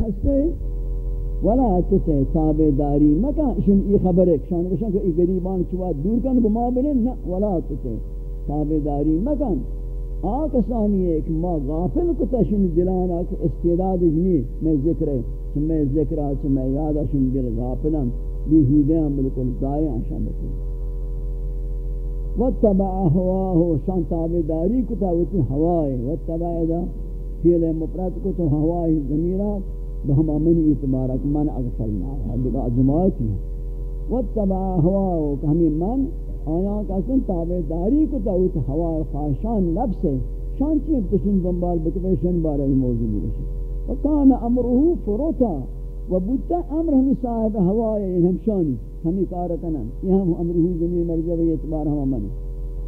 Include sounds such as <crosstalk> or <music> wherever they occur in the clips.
ہستے ولا تتے تابع داری. مکان اشن ای خبر ہے شان بشن کہ ای غریبان چوا دور کن بما بنے نہ ولا تتے تابع داری. مکان آکسانی ہے کہ ما غافل کو تشن دلانا کہ استعداد جنی میں ذکر ہے کہ میں ذکر ہے کہ میں یاد اشن دل غافلم. بیہودیاں بالکل ضائع شان بکل واتبع ہواہو شان تابع داری کو تاوتی ہوائے واتبع دا فیل مفرد کو تو ہوائے زمینات بہما من اعتبارک من اغفلنا ہے لگا جماعتی ہے واتبع ہواہو کہ ہمیں من آیا کا سن تابع داری کو تاوت ہوا خواہشان نفس ہے شان چیئے تشن بمبال بکبے شن بارا ہی موضوع بکشن وکان امرہو فروتا و بودتا امر ہمی صاحب ہوا ہے ہم شانی ہمی کارکنن یہ ہم امرہو زمین مرجع و اعتبار ہم من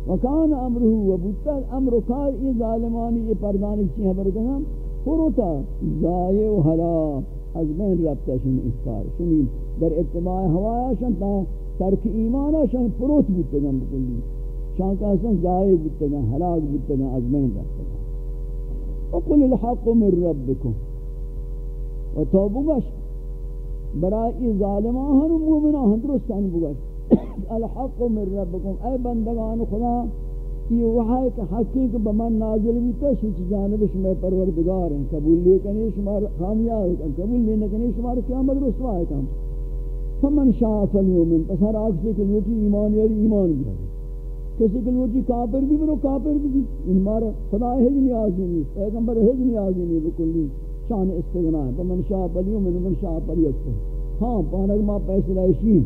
وکان امرہو و بودتا امر کار یہ ظالمانی یہ پردانی چیئے برکنن فروتا ضائع و حلا از بین ربتا شن اکار شنی در اتباع ہوایا شن تا ترک ایمان شان پروت بودتگن بکلی شان کا اصلا ضائع بودتگن حلاق بودتگن از بین رفتگن وقل الحق من ربکم. و تو بگش برای ای ظالمان ہن مومنان ہن درستان بگش <coughs> الحق من ربکم. اے بندگان خدا یہ وحی کہ حقیق بمن نازل بھی بیتا شیچ جانب شما پروردگار ہیں، قبول لے کنی شما خامیاب قبول لے کنی شما قیامت رسوا ہے کام۔ فمن شاء فلیومن، پس ہر آگ سے کہ لوٹی ایمان یاری ایمان بھی ہے۔ کسی کہ لوٹی کافر بھی برو کافر بھی۔ ان مارا خدا ہے جنی آزی نہیں، پیغمبر ہے جنی آزی نہیں بکلی شان استغناء ہے، فمن شاء فلیومن ومن شاء فلیکفر۔ ہاں پانک ما پیسر ایشی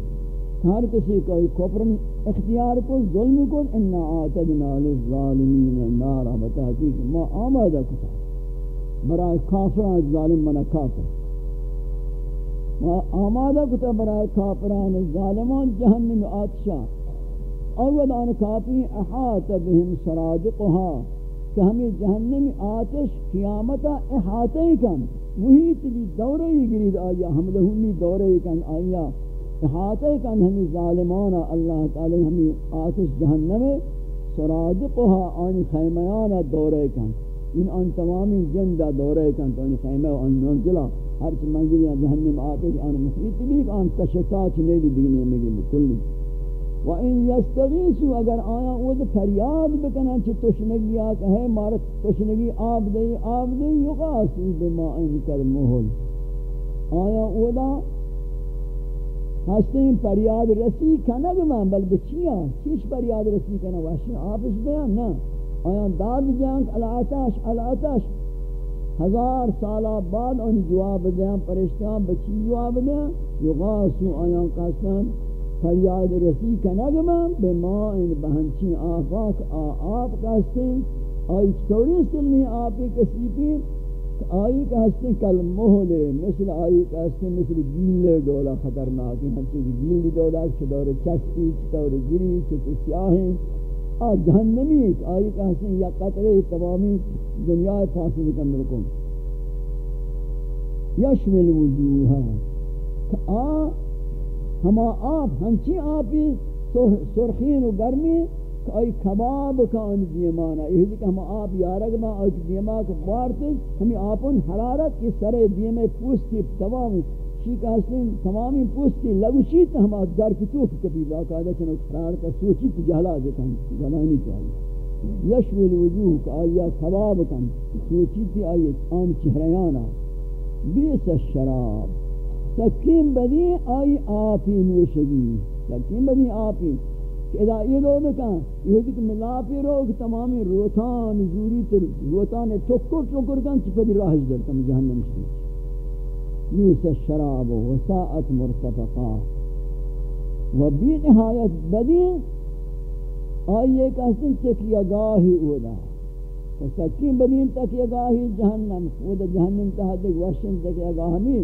ہر کسی کوئی کفرن اختیار کو ظلم کو انا آتدنا للظالمین نارا بتحقیق ما آمدہ کتا برای کافران ظالم منا کافر۔ ما آمادہ کتا برای کافران ظالمان، جہنم آتشا اول آن کافی احاط بهم سرادقها کہ ہمیں جہنم آتش قیامتا احاطے کن۔ وہی تلی دورے گرید آیا ہم لہونی دورے کن آیا۔ احاطے کن ہمیں ظالمانا اللہ تعالی ہمیں آتش جہنم سرادقها آنی خیمیانا دورے کن. ان ان تمامی جندہ دورے کن تو ان خیمہ و ان منزلہ. ہر چی منزل یا جہنم آتش، آن محیط بھی آن تشتات نیلی دینے مگی بکلی. و ان یستغیسو اگر آیا وہ فریاد بکنن چی تشنگی آکا ہے مارت تشنگی آب دے آب دے یغاسو بما ان کر محل آیا وہ هستیم پریاد رسی کنگ من بل بچیاں چیش پریاد رسی کنگ آپ اس دیاں نا آیاں داد جانک الاتش الاتش ہزار سالہ بعد ان جواب دیاں پرشتیاں بچی جواب دیاں یغاسو آیاں قسم پریاد رسی کنگ من به ما این بہنچین چی آب قسم. آئی چوری سلنی آبی کسی پیم پی آئی کہستے کل محلے مثل آئی کہستے مثل گیلے دولا خطرناکی ہم چیز گیلی دولا چھ چطور چستی چطور گری چطور سیاہیں آ، جہنمی ایک آئی کہ حسن یا قطرے تمامی دنیا فاصل کم رکن یشمل وجوہ۔ کہ آ، ہما آپ، ہنچی آپی سرخین و گرمی کہ آئی کباب کا ان دیمانا یہ ہے کہ ہم آپ یارگ ما، آئی دیما کو بارتے ہمیں آپن حرارت کی سرے دیمے پوستی تمام چی کا حسن تمامی پوستی لگوشی تو ہم در کی توک کبھی باقاعدہ چنو قرار کا سوچی تو جہلا دیتا ہم جہلانی چاہیے۔ یشوی الوجوہ کا آیا ثواب کن سوچی تی آئی آن چہریانا۔ بیس الشراب سکیم بدی آئی آپی نوشگی سکیم بدی آپی کہ اذا یہ لو بکن۔ یہ ہوتی کہ ملاپی رو کہ تمامی روتان زوری تر روتان ٹکر ٹکر کن چپدی راہج در تم جہنم شدید بیس الشراب وساعت مرتفقا۔ و بی نہایت بدی آئیے کہتے ہیں تکیہ گاہی اودا۔ و سکین بدین تکیہ گاہی جہنم۔ اودا جہنم تحت ایک وشن تکیہ گاہ نہیں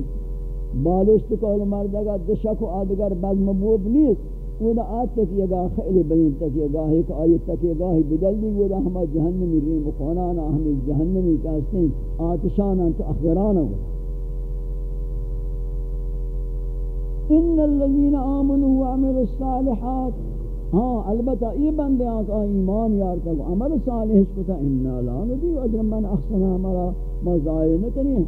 بالشت کول مردگا دشک و آدگر بد مبود نیست۔ اودا آت تکیہ گاہ خیلی بدین تکیہ گاہی کہ آئیے تکیہ گاہی بدل دی اودا ہما جہنمی ریم بخونانا ہمیں جہنمی کہتے ہیں آتشانا تو اخبرانا ہوتا ان الذين امنوا وعملوا الصالحات ہاں البتہ یہ بندے آقا ایمان یارتا کو عمل صالح اس کو تا انا لا ندی اجر من احسن عملا ما ضائع نہ کریں۔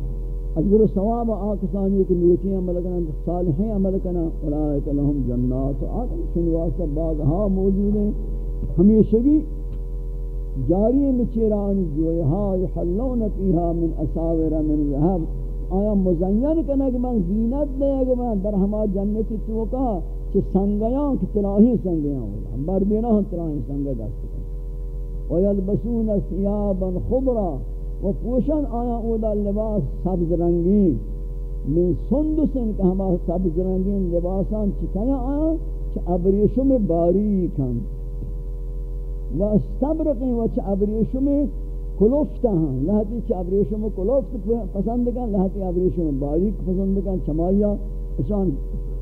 اجر ثواب آکسانی کی نوچی عمل کنا صالحین عمل کنا اولئک لهم جنات آدم شنواسا باغ ہاں موجود ہیں. ہمیشگی جاری مچیران جویہا یحلون فیہا من اساور من ذہب. آیا مزین کنا کہ من زینت دے کہ من در ہما جنت چوکا کہ سنگیاں کہ تراہی سنگیاں ہوگا بردینا ہم تراہی سنگ دست کنا ویلبسون سیابا خبرا و پوشن آیا اودا لباس سبز رنگین من سندسن کہ ہما سبز رنگین لباسان چکایا آیا چھ ابریشم باریکن. و استبرقین و چھ ابریشم کلوفتا ہاں لہتی چھ ابریشم کلوفت پسند کن لہتی ابریشم باریک پسند کن چمایا اشان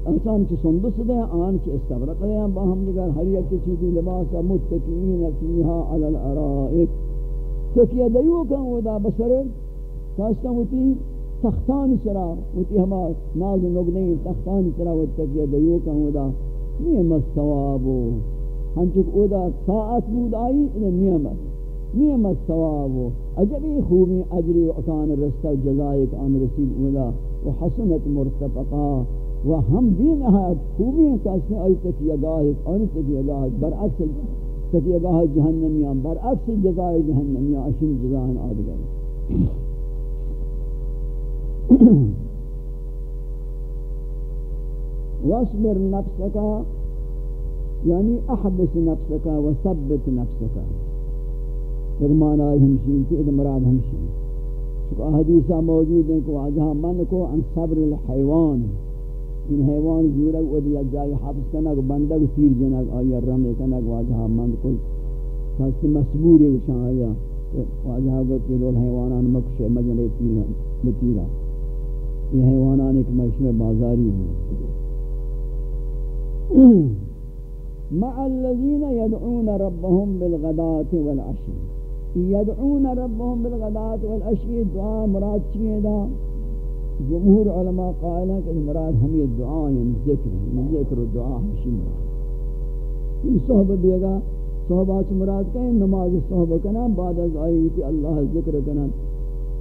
انسان چھ سندس دے آن چھ استبرق دے باہم دگر ہر یک چیزی لباسا متقین فیہا علی الارائک. تکیہ دیو کن ودا بسر کاستا ہوتی تختانی سرا ہوتی ہما ناز نگنین تختانی سرا و تکیہ دیو کن ودا نیم الثوابو ہنچک اودا ساعت بود آئی نعمت نیم الثوابو عجبی خوبی عجری و اکان رستہ جزائک آن رسید اودا و حسنت مرتفقا و ہم بھی نہایت خوبی ہیں کہ اس نے آئی تکیہ گاہک آنی تکیہ گاہک برعکس تکی اگاہ جہنمیان برعکس جزائے جہنمیان اشن جزائن آدگر واصبر نفسك یعنی احبس نفسك وثبت نفسك ایک معنی ہمشین کی ادھ مراد ہمشین۔ چکہ حدیثہ موجود ہیں کہ واجہا من کو، ان صبر الحیوان۔ این حیوان جورک و دیا جای حفظ کنک بندک تیر جنک آیا رمی کنک واجہا مند کل کسی مسبوری وشان آیا واجہا گو کہ دول حیوانان مکش مجنی تیرا یہ حیوانان ایک مشم بازاری ہیں. مع الذين يدعون ربهم بالغداة والعشي يدعون ربهم بالغداة والعشي دعاء مراد چیئے دا؟ جمہور علماء قائل ہیں کہ مراد ہمیں دعا یعنی ذکر ہے ذکر و دعا ہمشی مراد یہ صحبہ بیگا صحبہ چھ مراد کہیں نماز صحبہ کنا بعد از آئی ہوتی اللہ ذکر کنا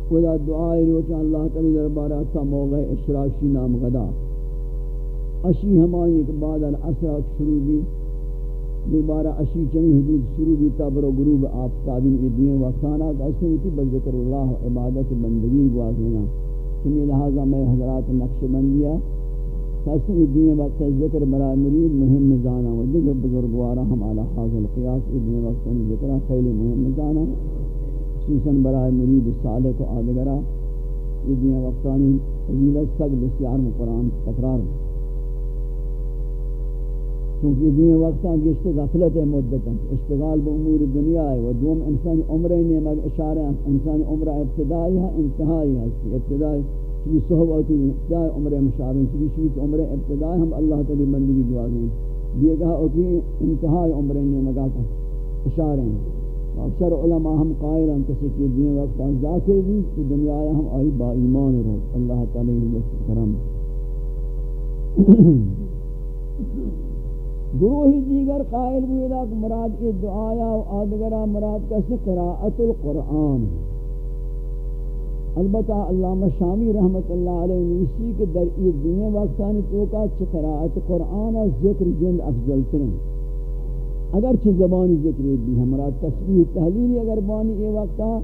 خدا دعائی روچا اللہ تعالی دربارہ تا موقع اشراشی نام غدا. اشی ہمائی کہ بعد الاسرات شروع بھی دوبارہ اشی چمی حدود شروع بھی تابر و گروب آفتابین ادوین وقتانا کہ اسے ہوتی بذکر اللہ عبادت بندگی گواہینا تمہیں لہذا میں حضرات نقش بندیا تاسی دین وقت ذکر برای مرید مهم زانا و دیگر بزرگوارا ہم علی حاضر قیاس دین وقت ذکر خیلی مهم زانا خصوصا برای مرید صالح و آدگرہ دین وقتانی فضیلت سگ بسیار قرآن تکرار۔ چونکہ دین وقتا گشت غفلت مدتا اشتغال با امور دنیا ہے و دوم انسانی عمرہ نے مگر اشارہ انسانی عمرہ ابتدائی ہے، انتہائی ہے، ابتدائی چلی صحباتی ابتدائی عمرہ مشابہ چلی شویت عمرہ ابتدائی ہم اللہ تعالی بندگی دعا دیں دیگا ہوتی انتہائی عمرہ نے مگر اشارہ ہیں۔ اکثر علماء ہم قائل ہیں کسی کی دین وقتا ذاکر بھی، تو دنیا ہم آئی با ایمان رو۔ اللہ تعالی کرم۔ گروہی دیگر قائل بویدہ کہ مراد یہ دعایا و آدگرہ مراد کسی قراءت القرآن البتہ علامہ شامی رحمت اللہ علیہ نیسی کہ در یہ دنیا وقتانی توکا چھ قراءت قرآن از ذکر جند افضل ترین۔ اگر چھ زبانی ذکر بھی ہمارا تسبیح تحلیلی اگر بانی یہ وقتا،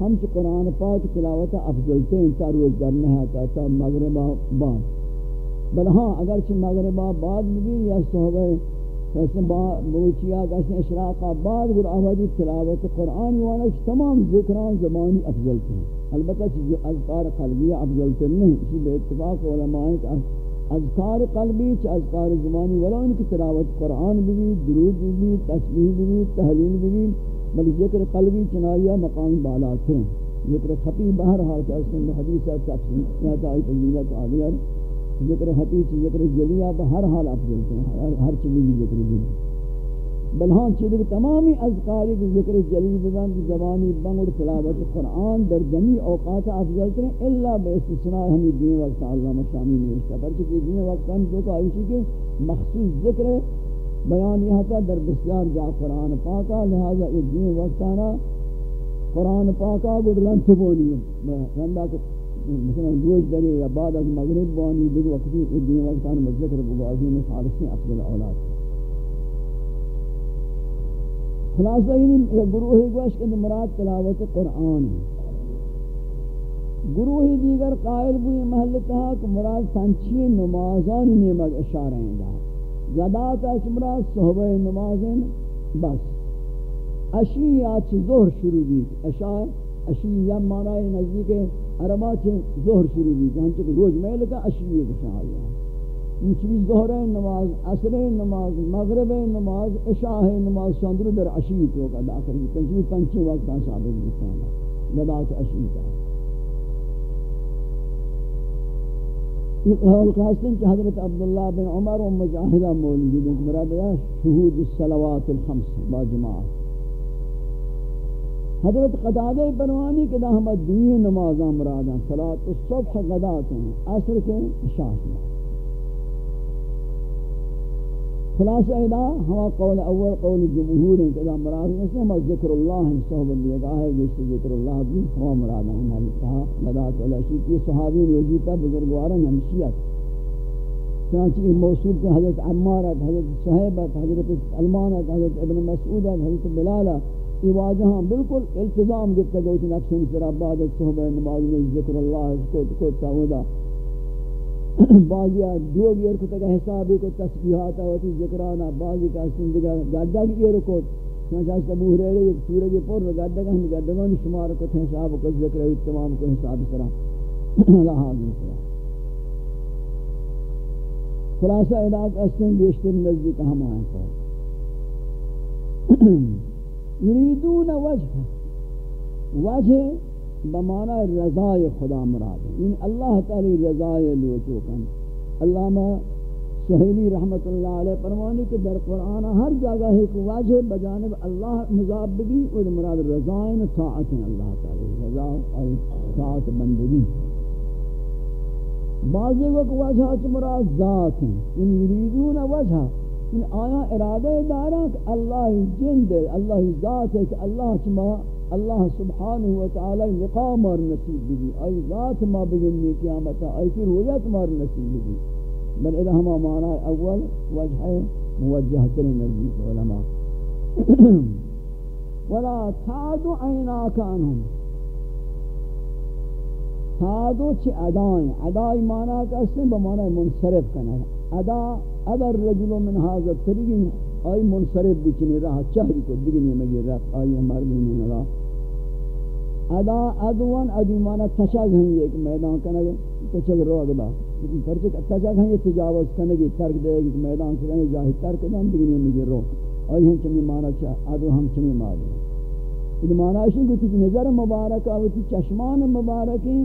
ہم چھ قرآن پاک تلاوتا افضل ترین، تا روز در نہاتا تا مغربہ بان۔ بل ہاں اگرچہ مغربہ بعد بھی یا صحبہ کسی بوچیا کسی اشراقہ بعد گر آبادی تلاوت قرآن وانا تمام ذکران زمانی افضل تھے۔ البتہ چیز اذکار قلبی افضل تر نہیں، اسی بے اتفاق علماء ہیں کہ اذکار قلبی چھ اذکار زمانی والا ان کی تلاوت قرآن بھی درود بھی تسبیح بھی تحلیل بھی بل ذکر قلبی چنائیہ مقام بالا تھے۔ ذکر خطی بہر حال کہ اس میں حدیثہ تفصیل یا تائی تنزیلت آلیہ ذکر حقیقی ذکر جلیہ ہر حال افضل ہیں، ہر چیز کی ذکر جلی بل ہاں چیز تمامی اذکاری کی ذکر جلی بزن زبانی بنگ تلاوت قرآن در جمی اوقات افضل ہیں، الا بے استثناء ہمیں دین وقت علامہ شامی نے اشتہ پر چکہ دین وقت ہم جو کہ آئیشی کے مخصوص ذکر بیان یہاں تھا در بسیار جا قرآن پاکا، لہذا اس دین وقتانا قرآن پاکا گڑ لنتبونی رندہ مثلا روز دری یا بعد از مغرب بانی، دیگه وقتی دین وقتان مذکر بگازی میں فارسی افضل اولاد خلاصہ یہ گروہ گوش کہ مراد تلاوت قرآن. گروہ دیگر قائل بوئی محل تہا کہ مراد سنچی نمازان نیمگ اشارہ ہیں دا زدات اچ مراد صحبہ نمازن بس. اشی یا ظہر شروع بھی اشارہ اشار اشیہ معنی نزدیک عربا چھے ظہر شروع بھی جہاں چکہ روز میں لکا اشیہ کشا آیا. ان چیز ظہر نماز، عصر نماز، مغرب نماز، عشاء نماز شاندر در اشیہ تو کا داخل بھی تنچوی پنچے وقت کا ثابت بھی سانا لبات اشیہ کا یہ قول قاسم کہ حضرت عبداللہ بن عمر و مجاہدہ مولی جن مراد ہے شہود الصلوات الخمس با جماعت. حضرت قدادہ بنوانی کے دا ہمیں دوئی نمازاں مراداں صلاة الصبح قدات ہیں، عصر کے اشاعت میں خلاص ایدا ہوا قول اول قول جمہور ہیں کہ دا مراد ہیں ہمیں ذکر اللہ ہیں صحبت دیگاہ ہے جس سے ذکر اللہ بھی ہوا مراد مراداں ہمیں کہا قدات والا شیط یہ صحابی لوگی روجیتا بزرگوارا ہمشیت چنانچہ یہ موصول کہ حضرت عمارت حضرت صحیبت حضرت علمانت حضرت ابن مسعودت حضرت بلالت یہ واجہاں بالکل التزام گفتا گوتی نفس انسر بعد صحبہ نماز میں ذکر اللہ کو کو تاودا بعضی دو گیر کو تک حسابی کو تسبیحات ہوتی ذکرانا، بعضی کا سندگا گاڑا گیر کو۔ چنانچہ سبو رہے رہے ایک سورہ کے پور گاڑا گا ہم گاڑا گا شمار کو حساب کو ذکر ہے، تمام کو حساب کرا اللہ حاضر کرا خلاصہ علاق اسن بیشتر نزدیک ہم آئیں کو یریدون وجہ وجہ بمعنی رضای خدا مراد. ہے یعنی اللہ تعالی رضای لوٹو کن علامہ سہیلی رحمت اللہ علیہ فرمانی کہ در قرآن ہر جگہ ایک واجہ بجانب اللہ مذاب بھی اور مراد رضائن طاعت اللہ تعالی. رضا اور طاعت بندگی. بعضی وقت وجہ مراد ذات. ہیں یعنی یریدون وجہ ان آیا ارادہ دارا کہ اللہ جند ہے اللہ ذات ہے کہ اللہ چما اللہ سبحانہ وتعالی مقام اور نصیب بھی ای ذات ما بگنی قیامتا ای کی رویت مار نصیب بھی بل اذا ہما معنی اول، وجہ موجہ ترین نزدیک علماء۔ <clears throat> ولا تعد عیناک عنہم۔ تعدو چی ادائیں؟ ادائی معنی کا اسم بمعنی منصرف کرنا ہے ادا اگر رجل من هذا ترین آئی منصرف بچنی رہا چہری کو دگنی مگی رفت. آئی مردی من اللہ ادا ادوان ادو تشاگ ہیں یہ ایک میدان کنگے تشاگ رو اگلا پرچک تشاگ ہیں یہ تجاوز کنگی ترک دے گی میدان کنگے جاہی ترک دن دگنی مگی رو آئی ہم چمی مانا چاہ ادو ہم چمی مانا یہ مانا ہے کہ نظر مبارک، آوتی چشمان مبارکی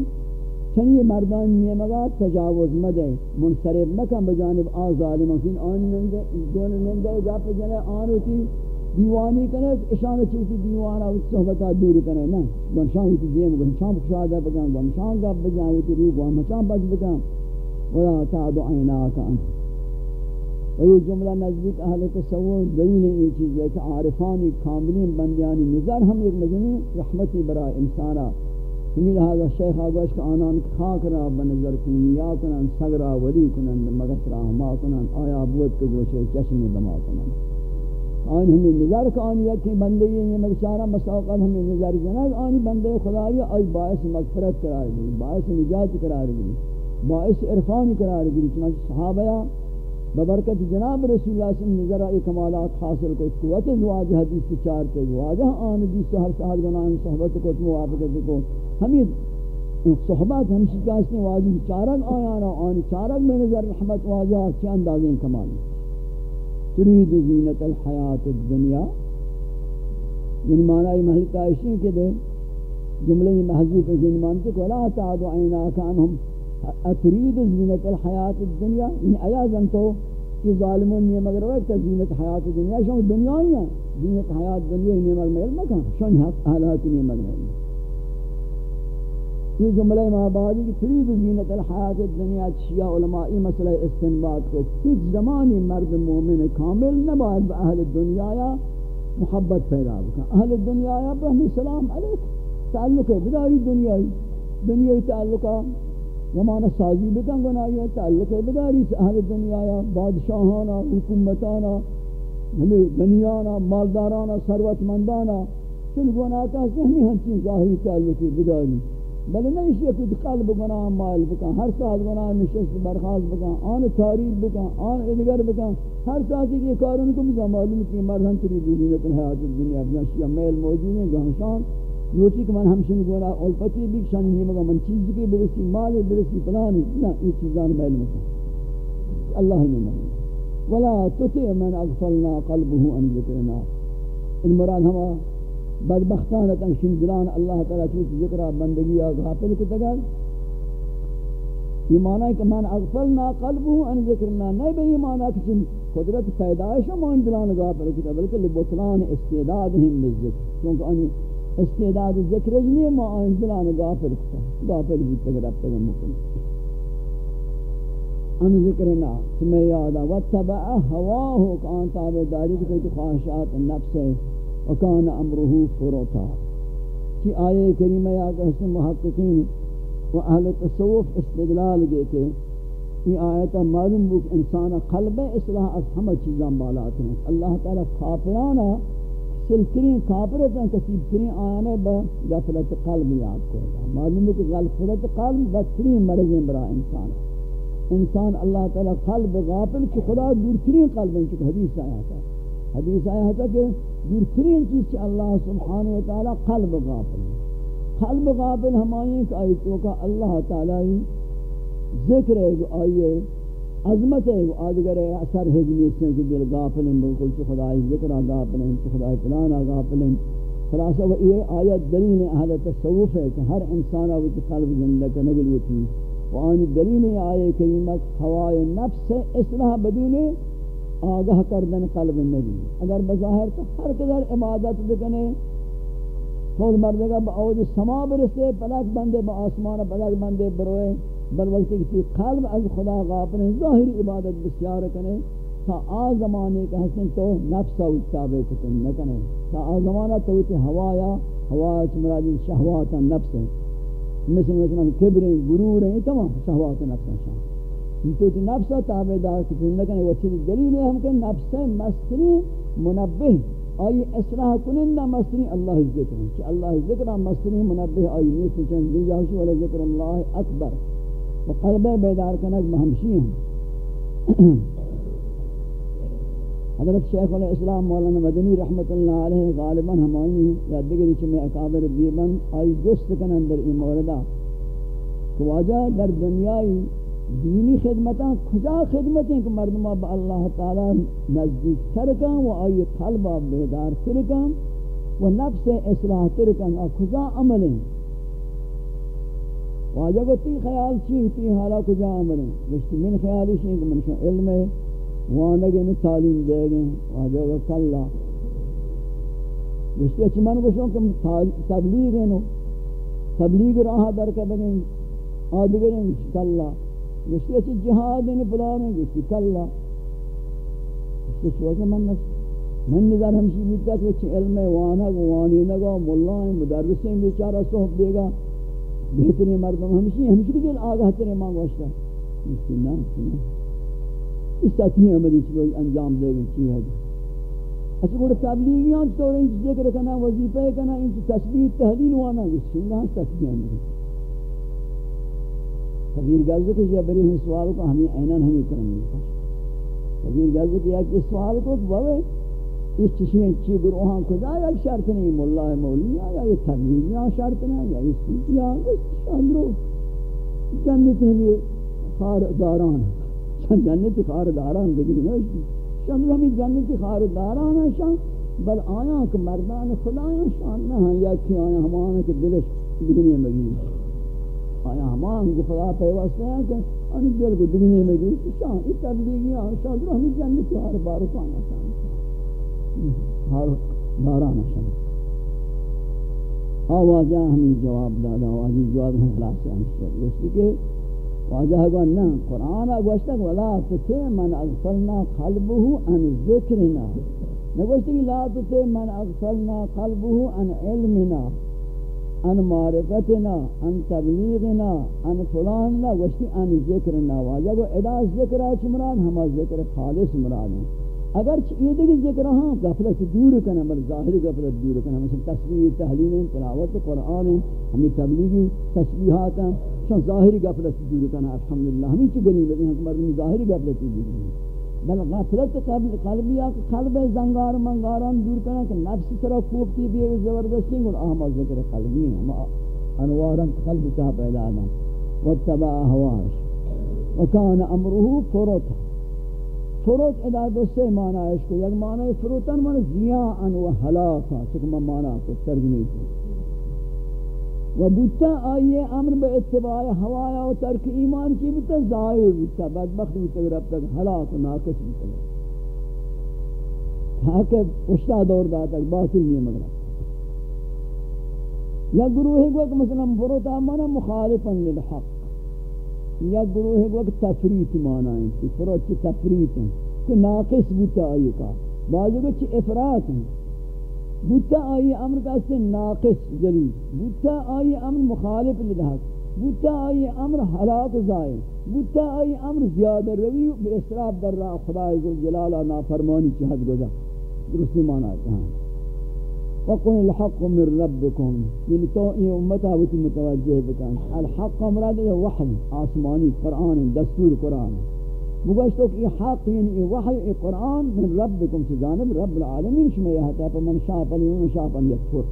چنی مردان نیمگا تجاوز مدے منصرف مکم بجانب آن ظالموں کی آن نندے دون نندے جا پر جنے آن ہوتی دیوانی کنے اشان چیتی دیوانا اس صحبتا دور کنے نا گنشان ہوتی دیم گنشان بکشادہ بکن گنشان گا بجان ہوتی روح گنشان بچ بکن ولا تعدو عیناکا و یہ جملہ نزدیک اہل تصور دلیل یہ چیز ہے کہ عارفانی، کاملین بندیانی نظر ہم ایک مجنی رحمتی برای انسانا ہمی لہذا شیخ آگوش کہ آنان خاک را به بنظر کنیا کنن سگرا ولی کنن مغس را ہما کنن آیا بوت کو گوشے چشم دما کنن آن ہمیں نظر کا آنی یکی بندے یہ مگشارہ مساقات ہمیں نظر جنگ آنی بندے خدای آئی باعث مغفرت قرار گئی باعث نجات قرار گئی باعث عرفان قرار گئی چنانچہ صحابہ ببرکت جناب رسول اللہ صلی اللہ علیہ وسلم نظر آئی کمالات حاصل کو قوت نواجہ حدیث سے چار کے نواجہ آن دیس ہر سال گناہ صحبت کو موافقت کو ہمیں صحبت ہم شکاستی واجی چارک آیانا آن چارک میں نظر رحمت واجہ چی اندازیں کمالی ترید زینت الحیات الدنیا۔ یعنی معنی محلقہ اشی کے دے جملہ محضوب ہے یعنی معنی کہ ولا تعد عیناک عنہم أتريد زینت الحیات الدنیا این آیا أنتو کہ ظالمون نے مگر وقت زینت حیات دنیا شان دنیا ہی ہیں زینت حیات دنیا نے مگر مگر مکان شان حالات نے مگر یہ جملہ ما بعد کی تريد زینت الحیات الدنیا چیا علماء یہ مسئلہ استنباط کو. کس زمانے مرد مومن کامل نہ بعد اہل دنیا یا محبت پیدا ہو اہل دنیا یا بہم سلام علیک تعلق ہے بداری دنیای دنیای تعلقہ زمانہ سازی بکن گناہی تعلق بداری. سے اہل دنیا یا بادشاہانا حکومتانا گنیانا مالدارانا ثروت مندانا چن گناہ کا سہنی ہنچین ظاہری تعلقی بداری. بل نہیں شیئے کچھ قلب گناہ مائل بکن. ہر ساتھ گناہ نشست برخواست بکن. آن تاریخ بکن آن ادگر بکن. ہر ساتھ یہ کارن کو مجھے معلوم کی مرحن تری دنیت حیات الدنیا اپنا شیئے میل موجود ہیں گہنشان نوٹی کہ من ہمشن گونا اولپتی بھی شان نہیں مگا من چیز کی برسی، مال برسی پلانی نا یہ چیزان میل مکن اللہ ہی نہیں ولا تطع من اغفلنا قلبه ان ذکرنا. المراد ہما بدبختان تنشن دلان اللہ تعالی چیز ذکرہ بندگی غافل کو تگل یہ معنی کہ من اغفلنا قلبه ان ذکرنا نہیں بے یہ معنی کہ قدرت پیدائش مان دلان غافل کو تگل بلکہ لبطلان استعداد ہم بالذکر کیونکہ ان استعداد ذکر نہیں ما ان دلان غافل کو غافل بھی تگل اب تگل مکن ان ذکرنا تمہیں یادا واتبع ہواہ کان تابع تابداری کی خواہشات نفس ہے، وکان امره فرطا۔ کی آیے کریمہ یا کہ محققین و اہل تصوف استدلال گئے کہ یہ آیت معلوم ہو کہ انسان قلب اصلاح از ہمہ چیزاں بالات ہیں اللہ تعالی کافرانا سلترین کافرت ہیں کسی ترین آنے با غفلت قلب یاد کرتا معلوم ہو کہ غفلت قلب بدترین مرض برا انسان۔ انسان اللہ تعالی قلب غافل کہ خدا دورترین قلب ہیں چکہ حدیث آیا تھا۔ حدیث آیا تھا کہ دورترین چیز کہ اللہ سبحانہ وتعالی قلب غافل قلب غافل ہمائیں کہ آیتوں کا اللہ تعالی ذکر ہے کہ آئیے عظمت ہے آدگر ہے، اثر ہے جنیت سے کہ دل غافل ہیں بلکل چھ خدای ذکر غافل ہیں چھ خدای فلانا غافل ہیں۔ خلاصہ وہ یہ آیت دلیل اہل تصوف ہے کہ ہر انسان آوتی قلب زندہ کا نگل ہوتی وآن دلیل آیے کریمت ہوائے نفس سے اصلاح بدونے آگاہ کردن قلب نبی اگر بظاہر تو ہر قدر عبادت بکنے کھول مردگا با اوج سما برسے، پلک بندے با آسمان پلک بندے بروئے۔ بل وقت کی قلب از خدا غافل ظاہری عبادت بسیار کنے تا آ زمانے کا حسن تو نفس و تابع کتن نہ نکنے تا آ زمانہ تو تی ہوایا، ہوا چمرادی شہوات نفس ہے۔ مثل مثلا کبریں غرور ہیں تمام شہوات نفس ہیں۔ تو کہ نفس تابع دار کی زندگی وہ چیز دلیل ہے ہم کہ نفس مستری منبہ۔ آئی اصلاح کنندہ مستری، اللہ ذکر کہ اللہ ذکر مستری، منبہ آئی نیس چند دی جاوشی والا ذکر اللہ اکبر۔ و قلب بیدار کنک مہمشی ہیں۔ <clears throat> حضرت شیخ علیہ السلام مولانا مدنی رحمت اللہ علیہ غالباً ہمانی یا دیگر چمی اکابر دیبن آئی جست کن اندر ای موردہ کہ واجہ در دنیای دینی خدمتاں کجا خدمتیں کہ مردمہ با اللہ تعالی نزدیک ترکاں و آئی قلبہ بیدار ترکاں و نفس اصلاح ترکاں کجا عملیں؟ واجہ کو تی خیال چی تی حالا کجا عملیں گشتی من خیالی شئی کہ منشا علم ہے وانگے میں تعلیم دے گئے واجہ کو کلا گشتی اچھی من کو گوشوں کہ تبلیغ ہے نو۔ تبلیغ راہ در کے بگیں آدگریں کلا گشتی اچھی جہاد ان پلانے گشتی کلا گشتی سوچا من نس من نظر ہمشی بیتا کہ اچھی علم وانا وانی نگا ملائیں مدرسیں بیچارہ صحب دے گا۔ بہتری مردم ہمشی ہمشی کو دل آگاہ ترے مانگ واشتا گشتی نا نا اس ساتھی عملی چلوئی انجام دے گا چی ہے۔ اچھا گوڑا تبلیغیان تو انچ ذکر کنا، وظیفہ کنا انچ تسبیح تحلیل وانا۔ گشتی نا تسبیح عملی۔ کبیر گلز کہ یہ بری ہم سوال کو ہمیں اینان ہمیں کریں گے کبیر گلز کہ یہ سوال کو بوے اس چشمیں چی گروہاں خدا یا شرط نہیں مولا مولی یا یہ تبلیغ یا شرط نہیں یا اس کی یا اندرو جنت ہمیں خار داران جنت خار داران دیکھیں نا شاندر ہمیں جنت خار داران ہیں شان بل آیا کہ مردان خدا ہیں شان نہ ہیں یا کہ آیا ہمانا کہ دلش دنیا مگی آیا ہمان کو خدا پیوستے ہیں کہ ان دل کو دگنے میں گئی شان اس تبلیغی آن شان ہمیں جنت کے ہر بار شان ہر دارانا شان آوازہ ہمیں جواب دادا آوازی جواب ہم خلاص ہم سے اس لیے واجہ کو نا قرآن اگوشتا کہ ولا تتے من اغفلنا قلبه عن ذکرنا. نگوشتا کہ لا تتے من اغفلنا قلبه عن علمنا ان معرفتنا ان تبلیغنا ان فلاننا. وشتی ان ذکرنا. واجہ کو ادا ذکر ہے مراد ہما ذکر خالص مراد. ہے اگر یہ دیکھ ذکر ہاں غفلت دور کرنا، بل ظاہر غفلت دور کرنا مثلا تسبیح، تحلیل، تلاوت، قرآن، ہمیں تبلیغی تسبیحات ہیں شان ظاہری غفلت دور کرنا، الحمدللہ، ہمیں چی گنی لگے ہیں کہ ظاہری غفلت دور کرنا۔ بل غفلت قلب قلبی یا قلب زنگار، منگاران دور کرنا کہ نفس طرح کوکتی بھی زبردستی اور احمد ذکر قلبی ہیں انوارا قلب کا پیدا آدم واتبع هواش وكان امره فرط فرط ادا دو سے معنی ہے اس کو یک معنی فروتن من زیاء و ہلاکا سکم معنی کو ترجمہ کی و بوتا آئیے امر بے اتباع ہوایا و ترک ایمان کی بوتا؟ ظاہر بوتا. بدبخت بوتا رب تک حلاق و ناقص بوتا. تاکہ اشتا دور دا تک باطل نہیں مگر. یا گروہ کو کہ مثلا فروتا مانا مخالفا للحق. یا گروہ کو کہ تفریط مانا ہے کہ فروت کی تفریط ہیں، کہ ناقص بوتا آئیے کا۔ بعض کو چی افراد ہیں۔ بوتا آئی امر کا سے ناقص جلی۔ بوتا آئی امر مخالف لدہت۔ بوتا آئی امر حلاق زائے بوتا آئی امر زیادہ روی بے اسراف در رہا خدا عزوز جلالہ نافرمانی چہد گزا درستی مانا ہے وقل الحق من ربكم. یعنی تو یہ امتہ ہوتی متوجہ بکن الحق مراد ہے وحی آسمانی قرآن دستور قرآن. مگوشتو کہ یہ حق یعنی وحی ای قرآن من ربکم سے جانب رب العالمین شما یہ حتا پر من شاہ پلی من شاہ پلی یکفر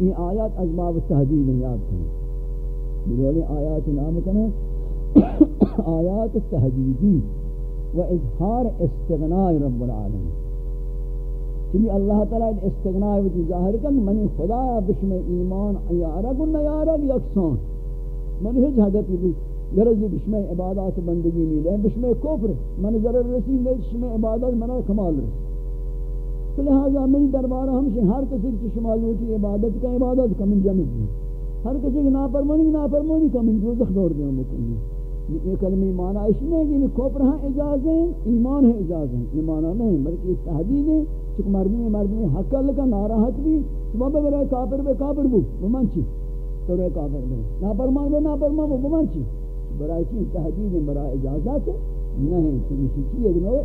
یہ <coughs> آیات از باب تحدید یاد کریں بلولی آیات نام کنا <coughs> آیات تحدیدی و استغناء رب العالمین چلی اللہ تعالی استغناء و ظاہر کن منی خدا بشم ایمان یارگ و نیارگ یکسان من ہج حدثی بھی غرض بشمع عبادات بندگی نہیں لیں بشمع کفر، من ضرر رسی میں بشمع عبادت منا کمال رسی لہذا میری دربارہ ہمشہ ہر کسی کی شما لوٹی عبادت کا عبادت کا من دی ہر کسی کی نافرمانی نافرمانی کا من دوزخ دور دیں مکنی یہ کلمہ معنی اس نہیں کہ یہ کفر ہاں اجازت ہیں ایمان ہے اجازت ہیں یہ معنی نہیں، بلکہ یہ تحدید ہے چکہ مردمی مردمی حق اللہ کا ناراحت بھی صبح بے برای کافر بے کافر بو بمن چی؟ تو رے کافر بے۔ نافرمان بے نافرمان بو بمن چی؟ برای چی؟ تحدید برای اجازت نہیں چیزی چیزی ایک نوع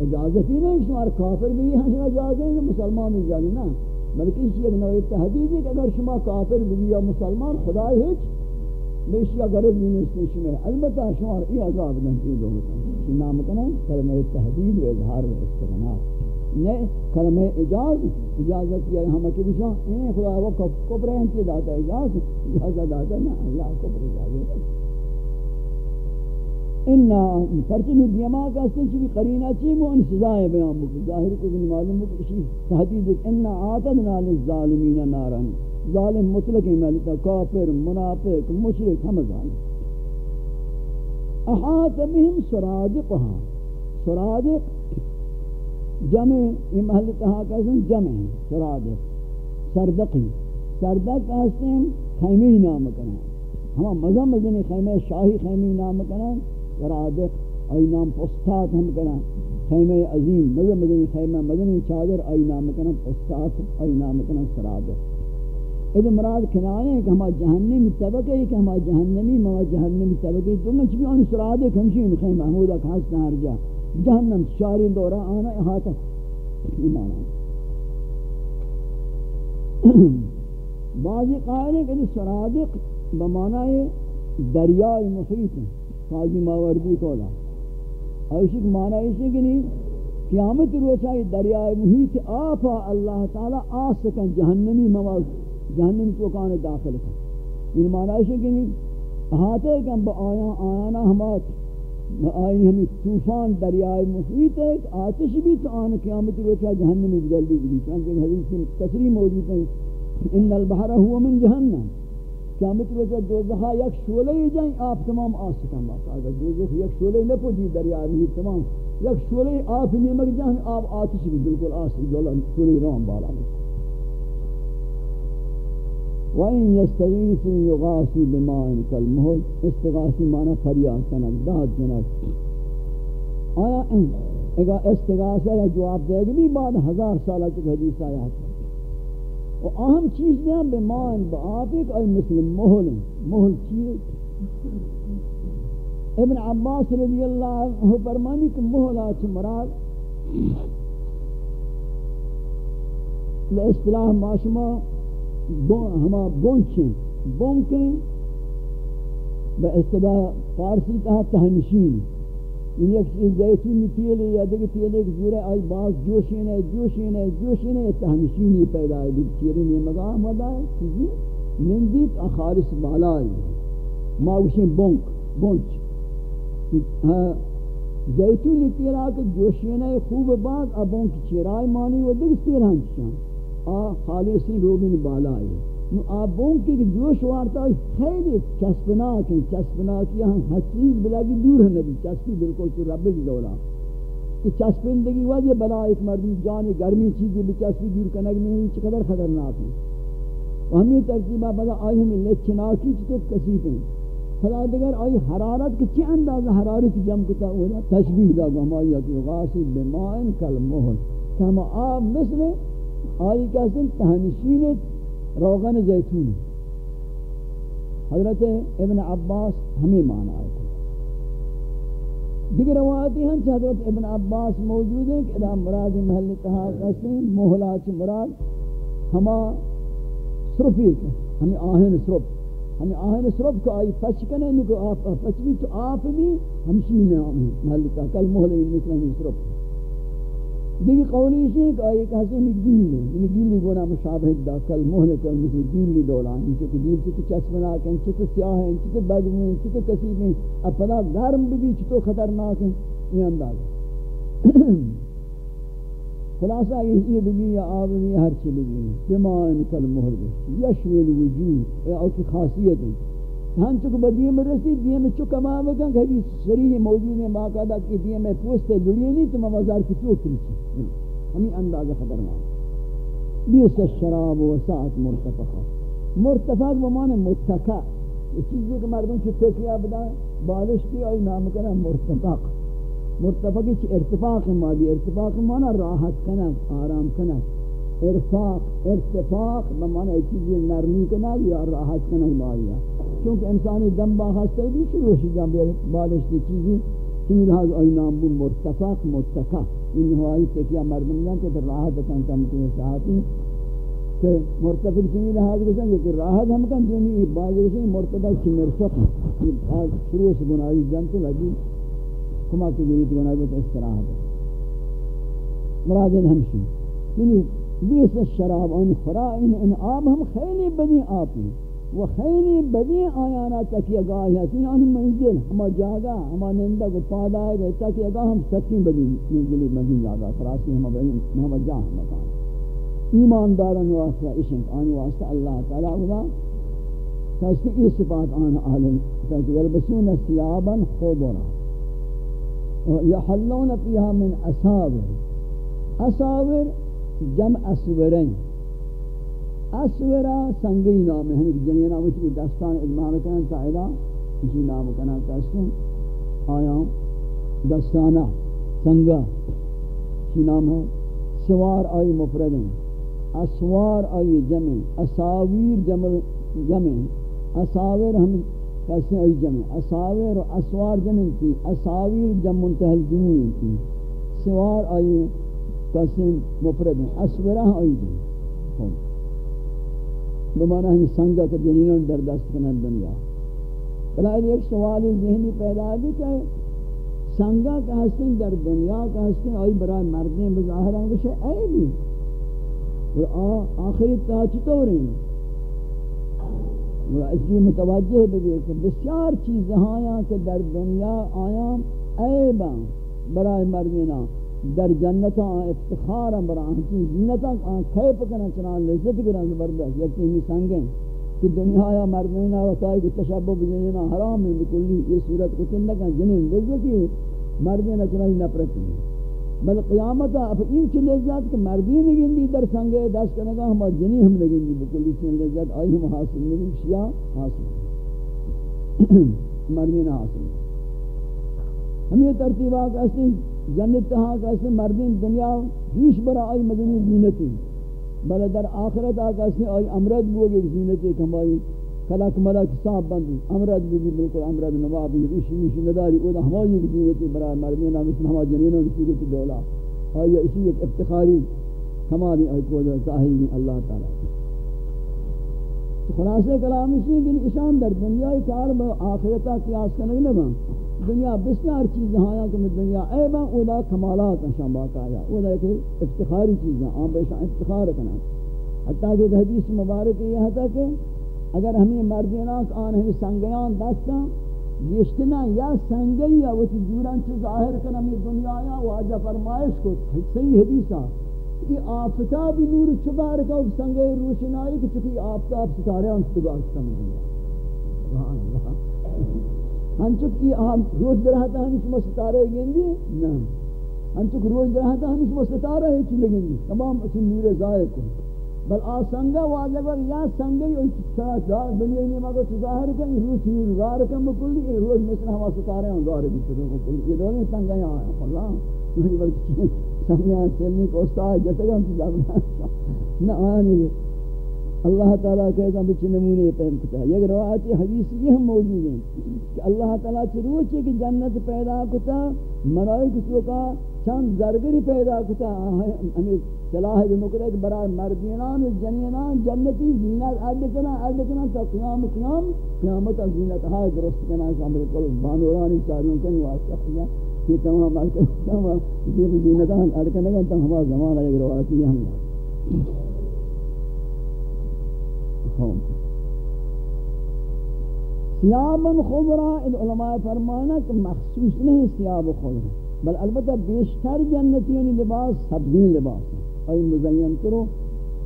اجازت ہی نہیں، شمار کافر بھی ہیں اجازت ہیں، مسلمان اجازت نہیں بلکہ اسی ایک نوع تحدید ہے کہ اگر شما کافر بھی یا مسلمان خدا ہیچ بیشیا غرض نہیں نستے شما البتہ شمار ای عذاب نحجید ہوتا ہے۔ نام کنا، کلمہ تحدید و اظہار و استغناء نہیں کلمہ اجازت اجازت یہ ہم کہ بشاں انہیں خدا وہ کفر ہیں کہ داتا اجازت اجازت داتا نا اللہ کفر اجازت ان پرچنی دیما کا سن چی قرینہ چی مو ان سزائے بیان بک ظاہر کو نہیں معلوم بک اسی تحدید ان عاتدنا للظالمین نارا ظالم مطلق ملتا کافر منافق مشرک ہم ظالم احاط بهم سرادقها سرادق جمع یہ محل کہا کہ جمع سرادق سردقی. سردق کہتے ہیں خیمہ نام کرنا ہم مزہ مزنی خیمہ شاہی خیمہ نام کرنا ورادق ای نام پستات ہم کنا خیمہ عظیم مدن مدنی خیمہ مدنی چادر ای نام کنا پستات ای نام کنا سرادق. اذا مراد کنائے ہیں کہ ہما جہنمی طبقہ ہے کہ ہما جہنمی ہما جہنمی طبقہ ہے تو منچ بھی آنی سرادق؟ ہمشی ان خیمہ محمودہ کھانسنا ہر جا. جہنم شاری دورہ آنا احاطہ ایمان آنا بعضی قائل ہیں کہ سرادق بمعنی دریائی محیط ہیں، قاضی ماوردی کولا ایسی معنی ایسی کہ نہیں، قیامت روچا یہ دریائے محیط آفا اللہ تعالی آس سکن جہنمی مواد، جہنمی چوکان داخل کن۔ یہ معنی ایسی کہ نہیں احاطے کن با آیا آیانا ہمات آئی ہمیں طوفان دریائے محیط ہے، ایک آتش بھی تو آن قیامت روچا جہنمی بدل دی گئی۔ چانچہ حدیث کی تصریح موجود ہے، ان البحر ہوا من جہنم قیامت روزہ دوزخہ یک شولے ہی جائیں، آپ تمام آسکن باقا اگر دوزخ یک شولے نہ پوچھی دریا بھی تمام، یک شولے آپ نیمک جائیں آپ آتش بھی بالکل آسک جولا شولے رام بالا۔ بھی وَإِن يَسْتَغِيثُ يُغَاثُ بِمَاءٍ كَالْمُهْلِ استغاثی معنی فریاد کنک، داد کنک. آیا اگر استغاثہ یا جواب دے گی بعد ہزار سالہ چک حدیث آیا ہے و اہم چیز دیں بمان با آپ ایک آئی مثل محل محل چیز ابن عباس رضی اللہ عنہ فرمانی کہ محل آچ مراد. اصطلاح معاشمہ ہما بونچیں بونکیں با اصطلاح فارسی تہا تہنشین۔ این یک چیز زیتونی تیلی یا دیگه تیلی ایک زوره آئی باز جوشینه جوشینه جوشینه تہنشینی پیدا ہے۔ دیکھ چیرین یہ مگاہ مدہ چیزی نندیت خالص بالائی ماوشین بونک بونچ ہاں، زیتونی تیلا کہ جوشینه خوب باز ابونک چیرائی مانی و دیگه تیران چشان آ خالصی روگین بالائی نو آبون کی جوش وارتا ہے، خیلی چسبناک ہیں چسبناک یہاں حسیز بلا کی دور ہے نبی، چسبی بالکل تو رب کی دولا کہ چسبندگی وجہ بلا ایک مردی جان گرمی چیزی بچسبی دور کنگ میں نہیں چقدر خطرناک ہیں۔ و ہم یہ ترتیبہ بلا آئی ہمیں لچناکی چی تو کسیف ہیں۔ فلا دیگر آئی حرارت کی چی اندازہ حرارت جم کتا ہونا؟ تشبیح دا گو ہماری اکی بمائن کل محل کہ ہم آب مثل آئی کہتے ہیں تہنشینت روغن زیتون. حضرت ابن عباس ہمیں مانا ہے دیگر روایتی ہیں کہ حضرت ابن عباس موجود ہیں کہ ادا مراد محل کہا کہتے ہیں محلات مراد ہما صرفی کا ہمیں آہن صرف. ہمیں آہن صرف کو آئی پچ کنے انہوں کو پچ بھی تو آپ بھی ہمشی میں محل کہا کل محل مثل ہمیں صرف. دیگه قولی ہے کہ آئے کہتے ہیں گیل لیں یعنی گیلی گونا مشابہ دا کل محلک مثل گیل لی دولا ہیں چونکہ گیل چکے چسبناک ہیں چکے سیاہ ہیں چکے بدو ہیں چکے کسیب ہیں اب پدا گرم بھی چکے خطرناک ہیں یہ انداز خلاصہ یہ بھی یا آب بھی ہر چلی گئی بمان کل محل یشوی الوجود اے اوکی خاصیت ہے ہم چکو بدیم رسی دیم چکا ما بکن کہ شریح موجود ہے باقاعدہ کہ دیم پوستے لڑی نہیں، تو موازار کی چوک کری ہمیں اندازہ خبر مان بیس الشراب و ساعت مرتفقہ مرتفق بمانے متکا یہ چیزی کہ مردم چھتے کیا بدا بالش کی آئی نام کنا مرتفق مرتفق چی؟ ارتفاق مادی۔ ارتفاق مانا راحت کنا آرام کنا ارفاق، ارتفاق بمانا چیزی نرمی کنا یا راحت کنا بایا چونکہ انسانی دم با ہستے بھی شروع شی جان بالش کی چیزی؟ چنی لحاظ آئی نام بو مرتفق متکا ان ہوائی تکیا مردم جان کہ راحت کن کم کی ساعتی. کہ مرتفق چنی لحاظ کسن کہ راحت ہم کن جنی باز کسن مرتفق چی مرفق شروع سے بنائی جان تو لگی. کما کی جنیت بنائی بہت استراحت مرادن ہمشی یعنی بیس الشراب ان فرائن ان آب ہم خیلی بنی آپ ہیں وہ خیلی بنی آیانا تکیہ گاہی ہے یعنی ان منزل ہما جاگا ہما نندہ کو پادا ہے تکیہ گاہ ہم سکین بنی منزلی بنی جاگا فراسی ہم ہما جاہ مکان ایماندارن واسطہ اشنک آنی واسطہ اللہ تعالیٰ ہوگا کسی ای صفات آن آلن تاکہ یلبسون سیابا خبرا یحلون فیها من اصابر اصابر جمع اسورین. اسورا سنگی نام ہے یعنی جنی نام ہے یعنی دستان ادمان کرن تائلا اسی نام کنا کسن آیا دستانا سنگا اسی نام ہے، سوار آئی مفرد ہیں۔ اسوار آئی جمع، اساویر جمع جمع اساور ہم کیسے آئی جمع۔ اساور و اسوار جمع تھی اساویر جمع منتحل جمعی تھی سوار آئی کسی مفرد ہیں۔ اسورہ آئی جن بمانا ہمیں سنگا کہ جنینوں در دست کنن دنیا۔ بلا ایک سوال ذہنی پیدا بھی کہ سنگا کا حسن در دنیا کا حسن آئی برای مردیں بظاہر بظاہران بشے اے بھی۔ اور آخری تاچتو رہی اور اس کی متوجہ بھی کہ بسیار چیزیں آیا کہ در دنیا آیا عیبا برای مردینہ در جنت جنتا افتخارا برا ہنچین جنتا کھیپ کنا چنان لذت کرنا زبردست یکی ہمی سنگیں کہ دنیا آیا مردینا وطائی کو تشبہ بجنینا حرام ہے بکلی یہ صورت کو چند لکن جنین لذتی. مردینا چنان نپرت ہے بل قیامتا اب این چی لذت کہ مردین گندی در سنگے دست کنگا ہما جنی ہم لگندی بکلی چن لذت. آئی ہم حاصل نہیں شیعہ حاصل. <coughs> مردینا حاصل. ہم یہ ترتیبات ایسے جنت تہاں کیسے مردین دنیا ہیچ برا آئی مدنی زینتی بل در آخرت آقا سے آئی امرد بوگے زینت ایک ہمائی کلک ملک صاحب بند امرد بھی بالکل امرد نوابی ریشی میشی نداری او دا ہمائی ایک زینت برای مردین مثل ہما جنینوں کی نسیگت دولا۔ آئی اسی ایک افتخاری کمالی آئی کو دا ظاہری اللہ تعالی۔ خلاصے کلام اسی ہے کہ اشان در دنیا کار با آخرتا قیاس کرنے لگا دنیا بسیار چیز ہایا کہ دنیا اے با اولا کمالات انشان باقا آیا۔ اولا کہ افتخاری چیز ہیں، آن بیشان افتخار کرنا حتیٰ کہ حدیث مبارک یہ ہے کہ اگر ہمیں مردیناک آن ہمیں سنگیان دستا گشتنا یا سنگی یا وہ جوران چیز ظاہر کرنا ہمیں دنیا آیا واجہ فرمائش کو صحیح حدیثہ یہ آفتاب نور چبار کا سنگے روشنائی کہ چکی آفتاب ستارے ہم سگاہ سبحان اللہ۔ ہم چکی روز درہتا ہم اس گندی نا ہم روز درہتا ہم اس ہی چلے گندی تمام اسی نور ظاہر کو بل آسنگا واجب یا سنگی اور چاہتا دنیا میں مگو ظاہر کریں روز نور ظاہر کم بکلی روز مثل ہم ستارے ہم ظاہر بکلی یہ دونیں سنگا یہاں اللہ نہیں بلکہ سمجھا سلمی کو استاد جیسے کہ نہ آنی اللہ تعالیٰ کہتا ہم بچے نمونے پہم کتا ہے۔ یک روایتی حدیث یہ ہم موجود ہیں کہ اللہ تعالیٰ چھ روچے کہ جنت پیدا کتا مرائی کسو کا چند زرگری پیدا کتا۔ ہمیں صلاح جو نکرے کہ برای مردینان، جنینان، جنتی زینت عرد کنا عرد کنا تا قیام قیام، قیامت زینت ہائی درست کنا۔ شامل کل بانورانی چاروں کنی واسطہ قیام یہ تمام تمام یہ زینتان ارکن گا تو ہمارا زمانہ ایک روایتی ہم سیاب خضرا علماء فرمانا کہ مخصوص نہیں سیاب خضرا، بل البتہ بیشتر جنتیوں نے یعنی لباس، سبزین لباس ہیں۔ اور مزین کرو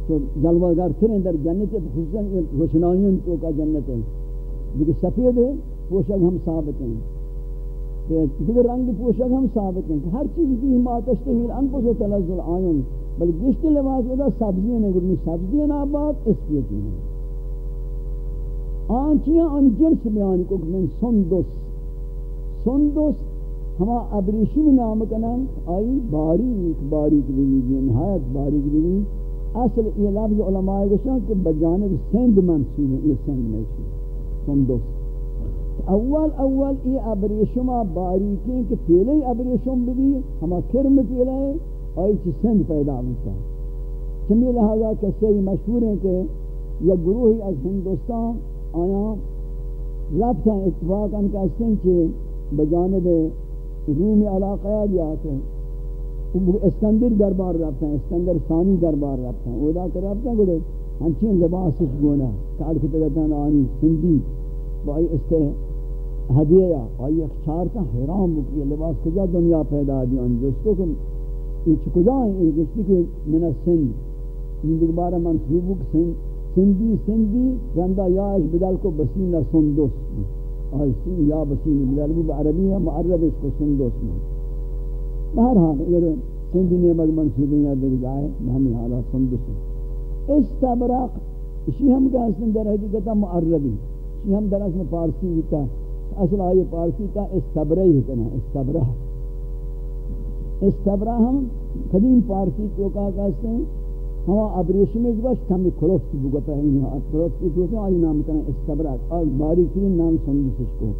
تو جلوہ گر ترین در جنت، خصوصاً روشنائیوں تو کا جنت ہے لیکن سفید ہے پوشک ہم ثابت ہیں۔ دیگر رنگ پوشک ہم ثابت ہیں۔ ہر چیز کی ہم آتش تحیل انفس و تلزل آئین، بل گشت لباس ادا سبزیاں ہیں، گرمی سبزیاں آباد اس کی ہیں آنچیاں ان جنس بیانی کو من سندس. سندس ہما ابریشی میں نام کنن. آئی باریک باریک بھی نہایت باریک بھی اصل یہ لفظ علماء گوشن کہ بجانب سند منصوب ہے، یہ سند میں سندس. اول اول ای ابریشما باریکی کہ پیلے ابریشم بھی ہما کرم پیلے، آئی چی سند پیدا ہوتا چمی لہذا کسی مشہور ہیں کہ یا گروہی از ہندوستان آیا لفتا اتفاقا کہستیں کہ بجانب رومی علاقہ دیات ہیں اسکندر دربار رفتا ہیں، اسکندر ثانی دربار رفتا ہیں۔ اودا کر رفتا ہیں، گوڑے ہنچین لباسش گونا، کار کتگتان آنی سندی بائی استے ہدیہ آئی ایک چارتا حیرام بکی لباس کجا دنیا پیدا دی ان جستو کہ یہ کجا ہیں؟ یہ جستی کہ من سند من دیکھ بارا منصوب سند سندی سندی رندہ یاش بدل کو بسینہ سندس آئی سن یا بسینہ بدل کو بعربی ہے معرب اس کو سندس میں بہرحال اگر سندی نیمک منصوبی یا دیکھ جائے ہمیں حالا سندس استبرق اسی ہم کا حسن در حقیقتا معربی اسی ہم در اصل فارسی ہوتا اصل آئی پارسی کا استبرہ ہی کنا استبرہ استبرہ ہم قدیم پارسی تو کہا کہتے ہیں ہوا ابریشمی جو بس کمی کلوفتی بگتا ہے انہا کلوفت کلوفتی تو آئی نام کنا استبرہ اور باریکترین نام سندسش کو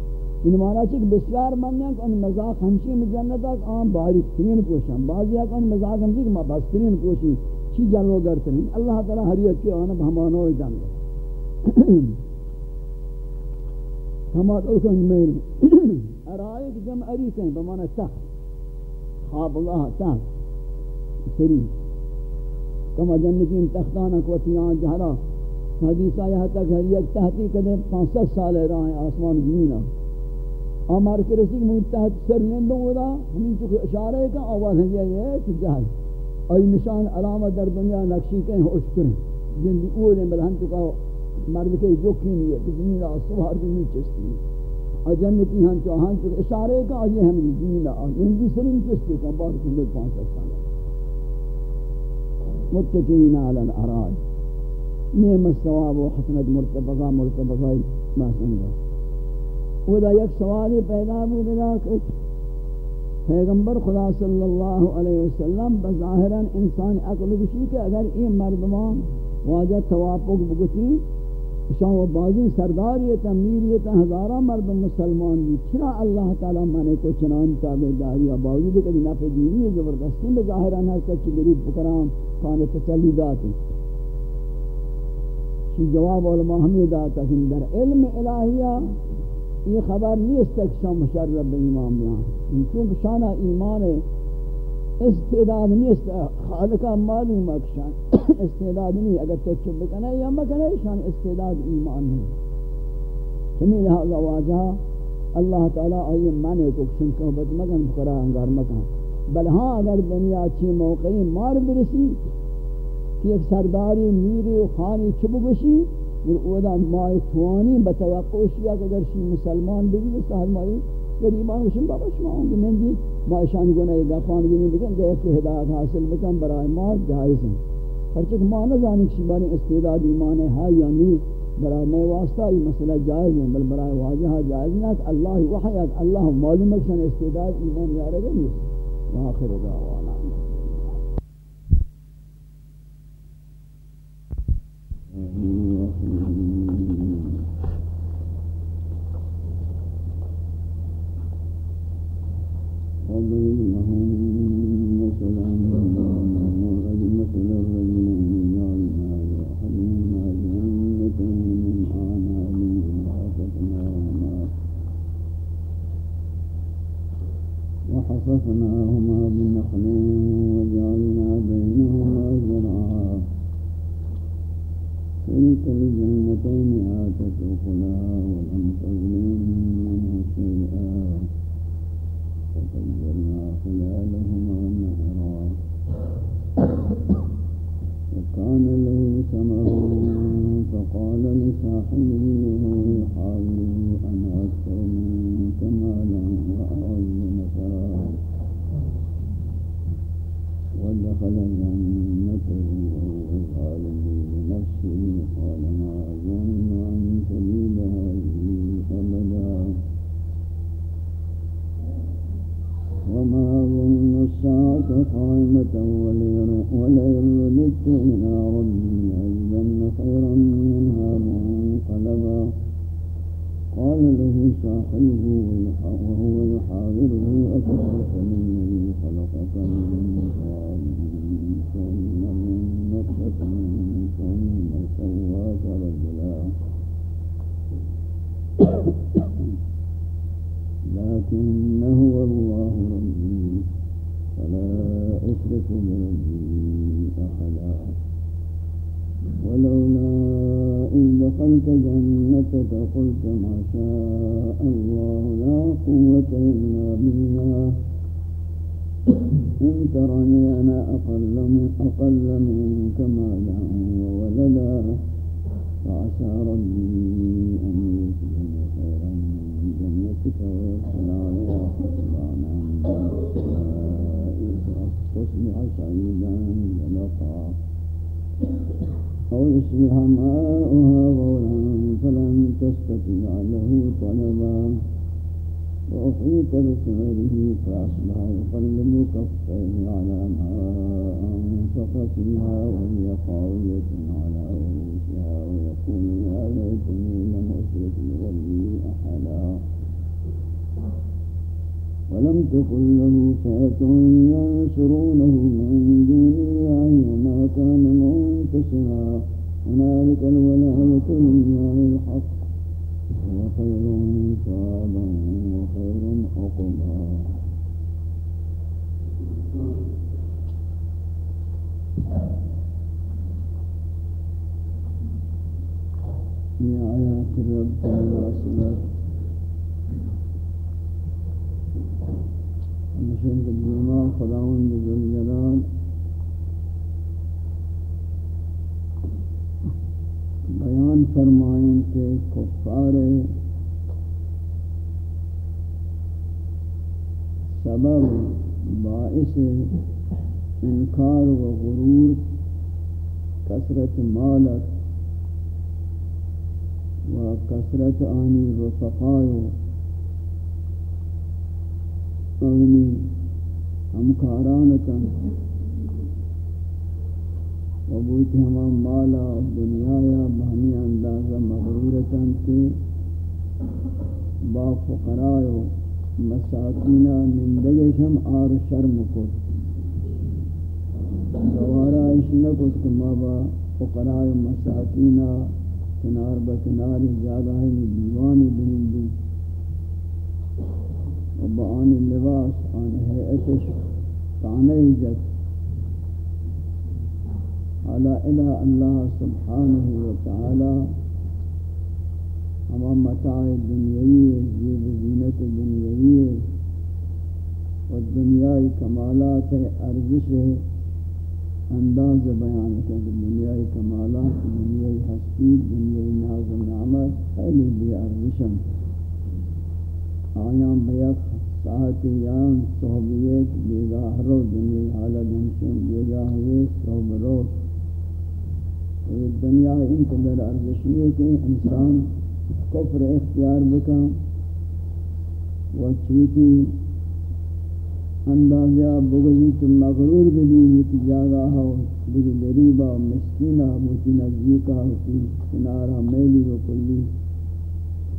ان مانا چھے کہ بسیار مننے کہ ان مزاق ہمشی میں جنت آگ آم باریکترین پوشن بعضی آگ ان مزاق ہمشی کہ ما بسترین پوشی چی جنو گرترین اللہ تعالی ہر یک کے آنا ہمانو جنگ ہما تو کن میں ارائک جمع اریک ہیں بمانا تخت خواب اللہ تخت سری کما جنتین تختانا کوتیان جہرا حدیث آیا تک ہر یک تحتی کدے پانچ ست سال رہا ہے آسمان زمینا آمار کے رسی کہ تحت سر لندوں ہو رہا ہمیں چکے اشارہ ہے کہ آواز ہے یہ ہے کہ جہل ای نشان علامت در دنیا نقشی کہیں ہوش کریں جن دی اولیں بلہن چکا مرد کے جو کی نہیں ہے کہ زمین آسوار بھی نہیں چستی. اور جنتی ہاں چو ہاں چو اشارے کا آجی ہم زمین آسوار بھی سرین چستی کا بار کن لوگ پانچ سال. متقین علی الاراد نعم الثواب و حسنت مرتبقہ مرتبقہ ما سنگا وہ دا یک سوالی پیدا بود دا کہ پیغمبر خدا صلی اللہ علیہ وسلم بظاہراً انسان عقل بشی کہ اگر این مردمان واجہ توافق بگتی شان و بازی سرداریتا میریتا ہزارہ مرد مسلمان بھی چرا اللہ تعالی مانے کو چنان تابداری و باوجود کہ نفع دینی زبردستی بظاہراً ہے سچ گریب بکرام کان تسلی داتی شی جواب علماء ہمیں داتا کہ در علم الہیہ یہ خبر نہیں اس تک شام مشرب ایمان بیان. چونکہ شانہ ایمان ہے استعداد نہیں است خالقہ معلوم اکشان استعداد نہیں اگر تو چپ بکنے یا مکنے شان استعداد ایمان نہیں چمی لہذا واجہ. اللہ تعالیٰ آئیے مانے کو کشن کہبت مگن بخرا انگار مکن. بل ہاں اگر دنیا اچھی موقعی مار برسی، کہ ایک سرداری میری و خانی چپ گشی اور اودا مائی توانی بتوقع شیعہ کہ اگر شی مسلمان بھی سہل مائی غریبان وشن بابا شما ہوں گے نندی ما اشان گناہ گفان گنی بکن، دے کہ ہدایت حاصل بکن برای ما جائز ہیں۔ پرچک ما نہ نزانی یعنی کسی باری استعداد، ایمان ہے یا نہیں برای میں واسطہ یہ مسئلہ جائز ہے بل برای واجہ جائز نہیں کہ اللہ وحیات اللہ معلوم اکشن استعداد ایمان یا رہے نہیں وآخر دعوانا۔ وضرب وحفظناهما بنخل وجعلنا بينهما زرعا. تلك الجنتين آتت أكلها ولم تظلم منه شيئا. ففجرنا خلالهما وكان له ثمر فقال لصاحبه وهو أكثر منك مالا ودخل جنته وهو لنفسه قال ما أظن أن بربي أحدا ولولا إذ دخلت جنتك قلت ما شاء الله لا قوة إلا بالله. إن ترني أنا أقل, من أقل منك مالا وولدا. فعسى ربي أن يؤتيني خيرا من جنتك ويرسل عليها حسبانا من فتصبح سعيدا زلقا أو يصبح ماؤها غورا فلن تستطيع له طلبا. وأحيط بثمره فأصبح يقلب كفيه على ما أنفق فيها وهي خاوية على عروشها ويقول يا ليتني لم أشرك بربي أحدا. ولم تكن له فئة ينصرونه من دون الله وما كان منتصرا. هنالك الولاية لله الحق. وخير ثوابا وخير عقبا. في آيات الرب والرسول مشن الدماء خداوند ذو الجلال بیان فرمائیں کہ کفار سبب باعث انکار و غرور، کثرت مالت و کثرت آنی رفقای آنی ہمکارانتاً و بوتی ہما مالا دنیا یا بہمی اندازہ مغرورتاً کے با فقراء مساکینہ نندگشم آر شرم کو۔ دوارا اشنکت کما با فقراء مساکینہ کنار بکنار جاگہ دیوانی بنندی۔ و با آن لباس آن حیعتش تانے جت حالا الہ اللہ سبحانہ وتعالی ہما متاع دنیاوی زیب زینت دنیاوی و دنیای کمالات ارزش انداز بیان کر دنیای کمالات، دنیای ہستی دنیای ناز و نعمت خیلی بھی ارزشن. آیان بیق ساعت یان صحبیت بیگاہ رو دنیای حالت انسان بیگاہ یہ صحب رو. یہ دنیا انتظر ارزشی ہے کہ انسان کفر اختیار بکا و چوتی اندازیا بغضی تو مغرور بھی ہوتی جاگا ہو دیکھ غریبا مسکینہ موتی نزدیکا ہوتی کنارا میلی و کلی.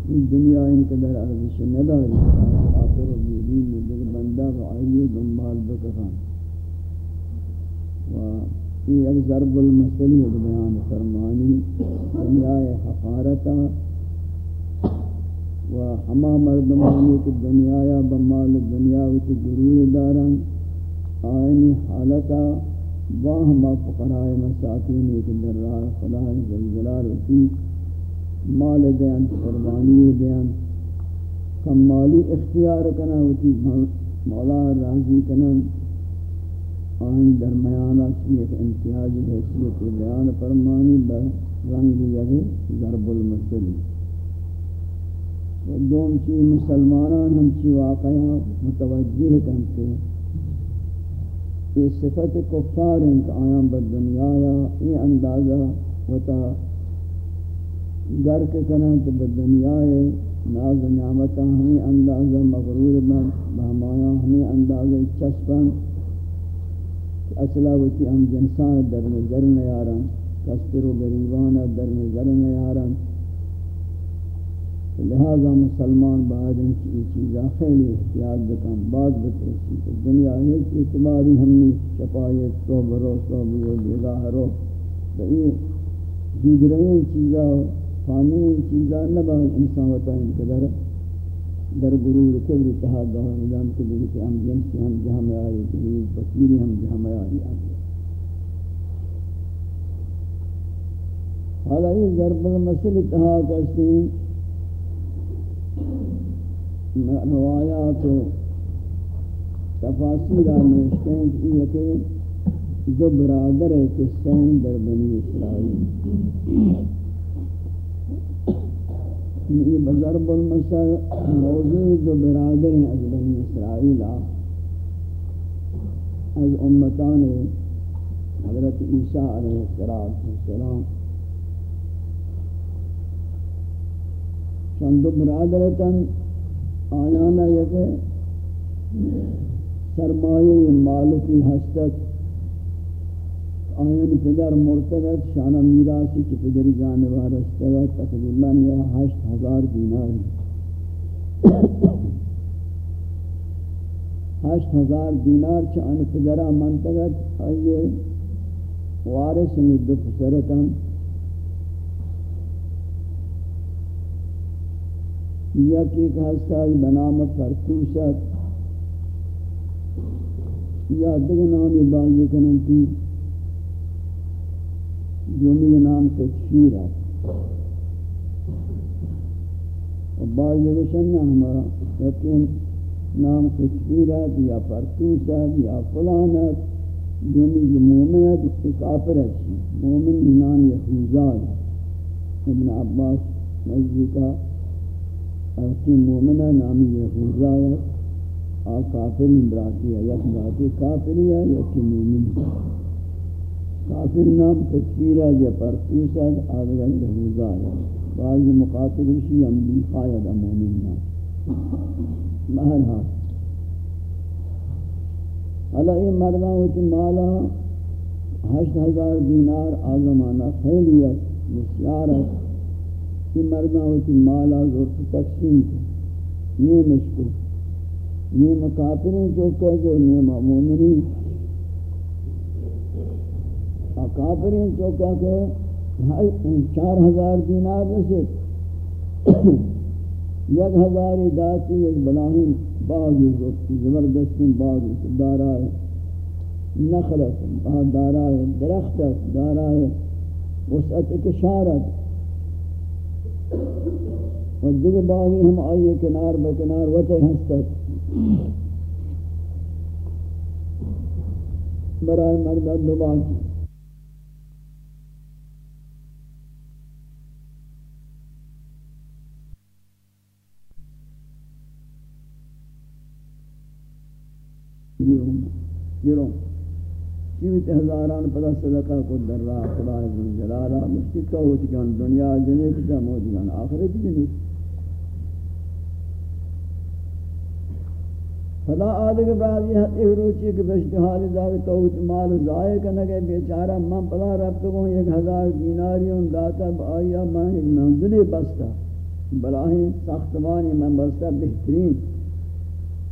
یہ دنیا ان قدر ارزش نداری. آخر و بیدین و دیکھ بندہ و آئیے دنبال بکفان و یہ ایک ضرب المثلی ہے بیان فرمانی. دنیا حقارتا و ہما مردمانی کی دنیا یا بمال دنیا و کی گرور دارن آئینی حالتا با ہما فقراء مساکین کی در راہ خدا زلجلال کی مال دین قربانی دین کم مالی اختیار کنا ہوتی مولا راضی کنن، آئین درمیانہ کی ایک امتیازی حیثیت بیان فرمانی بر رنگ یعنی ضرب المثلی دوم چی مسلمانان ہم چی واقعہ متوجہ کرتے ہیں یہ صفت کفار ہیں کہ آیاں بد دنیا یا یہ اندازہ ہوتا گر کے کنن تو دنیا ہے ناز نعمتہ ہمیں اندازہ مغرور بن بہمایا ہمیں اندازہ چسپن اصلہ وچی ہم جنسان در نظر نیارن کستر و گریبان در نظر نیارن۔ لہذا مسلمان بعد ان کی چیزاں خیلی احتیاط بکن بعد بترسی کہ دنیا ایک اعتباری ہمنی شفایت تو برو تو بیو بیگاہ رو۔ تو یہ دیگرین چیزاں فانی چیزاں نہ نبا انسان ہوتا ہے انقدر در غرور گرور کبری تحاد دہا مدام کے لیے کہ ہم جنسی ہم جہاں میں آئی کہ بسیری ہم جہاں میں آئی آئی حالا یہ ضرب المسل اتحاد کرتے ہیں روایات و تفاصیل نوشتے ہیں کہ یہ کہ دو برادر ہے کہ سین در بنی اسرائیل. یہ بضرب المثل موضوع دو برادر ہیں از بنی اسرائیل از امتان حضرت عیسیٰ علیہ السلام چند برادرتن آیانا یک سرمایه مالکی هستد آیان پدر مرتبت شانہ میراسی کی پدری جانبار استگت تقریباً یا ہشت ہزار دیناری ہشت ہزار دینار چان پدرہ منتگت آئیے وارث میں دو پسرتن یا کی کہستا بنام فرتوست یا دیگر نامی بازی کننتی جومی نام تکشیر ہے. اور بعض جگشن ہمارا لیکن نام تکشیر ہے یا فرتوست ہے، یا فلانت جومی جو مومن ہے، تو کافر ہے مومن نام یحوزہ ابن عباس نزدیکہ اکی مومنہ نامی یہوزہ ہے. آ کافر براتی ہے، یک براتی کافری ہے، یکی مومن ہے. کافر نام تکفیر ہے یا پرتوس ہے آدھگر یہوزہ ہے۔ بعض مقاتل اسی ہم بھی خاید مومن نام مہر ہاں حالا یہ مردہ ہوتی مالا ہشت ہزار دینار آزمانہ خیلیت مسیارت یہ مردہ ہوتی مالا زورت تقسیم کو یہ مشکو یہ مکافرین جو کہ جو، یہ مومنین۔ کافرین جو کہ چار ہزار دینار رسید۔ <coughs> یک ہزاری داتی یک بلاہین باغی زبطی زبردستی باغی دارائے نخلت دارائے درختت دارائے وسعت کشارت و دیگر باغی ہم آئیے کنار بکنار وطے ہستت <coughs> برائے مردہ دو باقی گروں چیویت ہزاران پدا صدقہ کو در راہ خدا عزم جلالہ مشکل کا ہوتی کان دنیا جنے کتا موتی کان آخرت جنے فلا آدھگ بعضی حد احروچی کہ بشت حال داوی توت مال ضائع کنگے بیچارہ من پلا رب تو کہوں ایک ہزار دیناریوں داتا آیا، من ایک منزلی بستا بلاہی ساختمانی من بستا بہترین.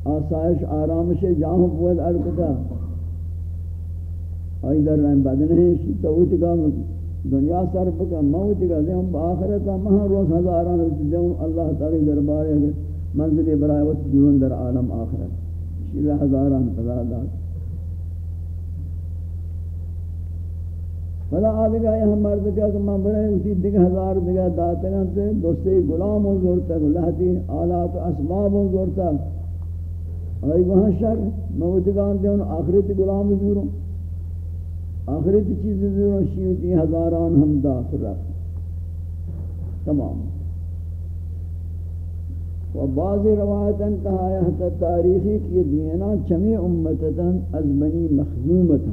آسائش آرامش جاہوں بود ارکتا آئی در رہن بدن ہے تویت کا دنیا سر بکا موت کا دیوں بآخرتا مہاں روز ہزاران دیوں اللہ تعالی دربارے منزل برائے وقت دون در عالم آخرت. شیلہ ہزاران فضا دات فلا آدھگا یہ ہم مرد کیا کہ میں برائے اسی دیکھ ہزار دیگا داتگاں تے دوستے غلام ہوں زورتا لہتی آلات اسباب ہوں زورتا آئی وہاں شر موتگان دے ان آخرت غلام زوروں آخرت چیز زوروں شیوتی ہزاران ہم داخل رکھ۔ تمام۔ و بعض روایت انتہا ہے تاریخی کی دینا چمی امتتا از بنی مخزومتا۔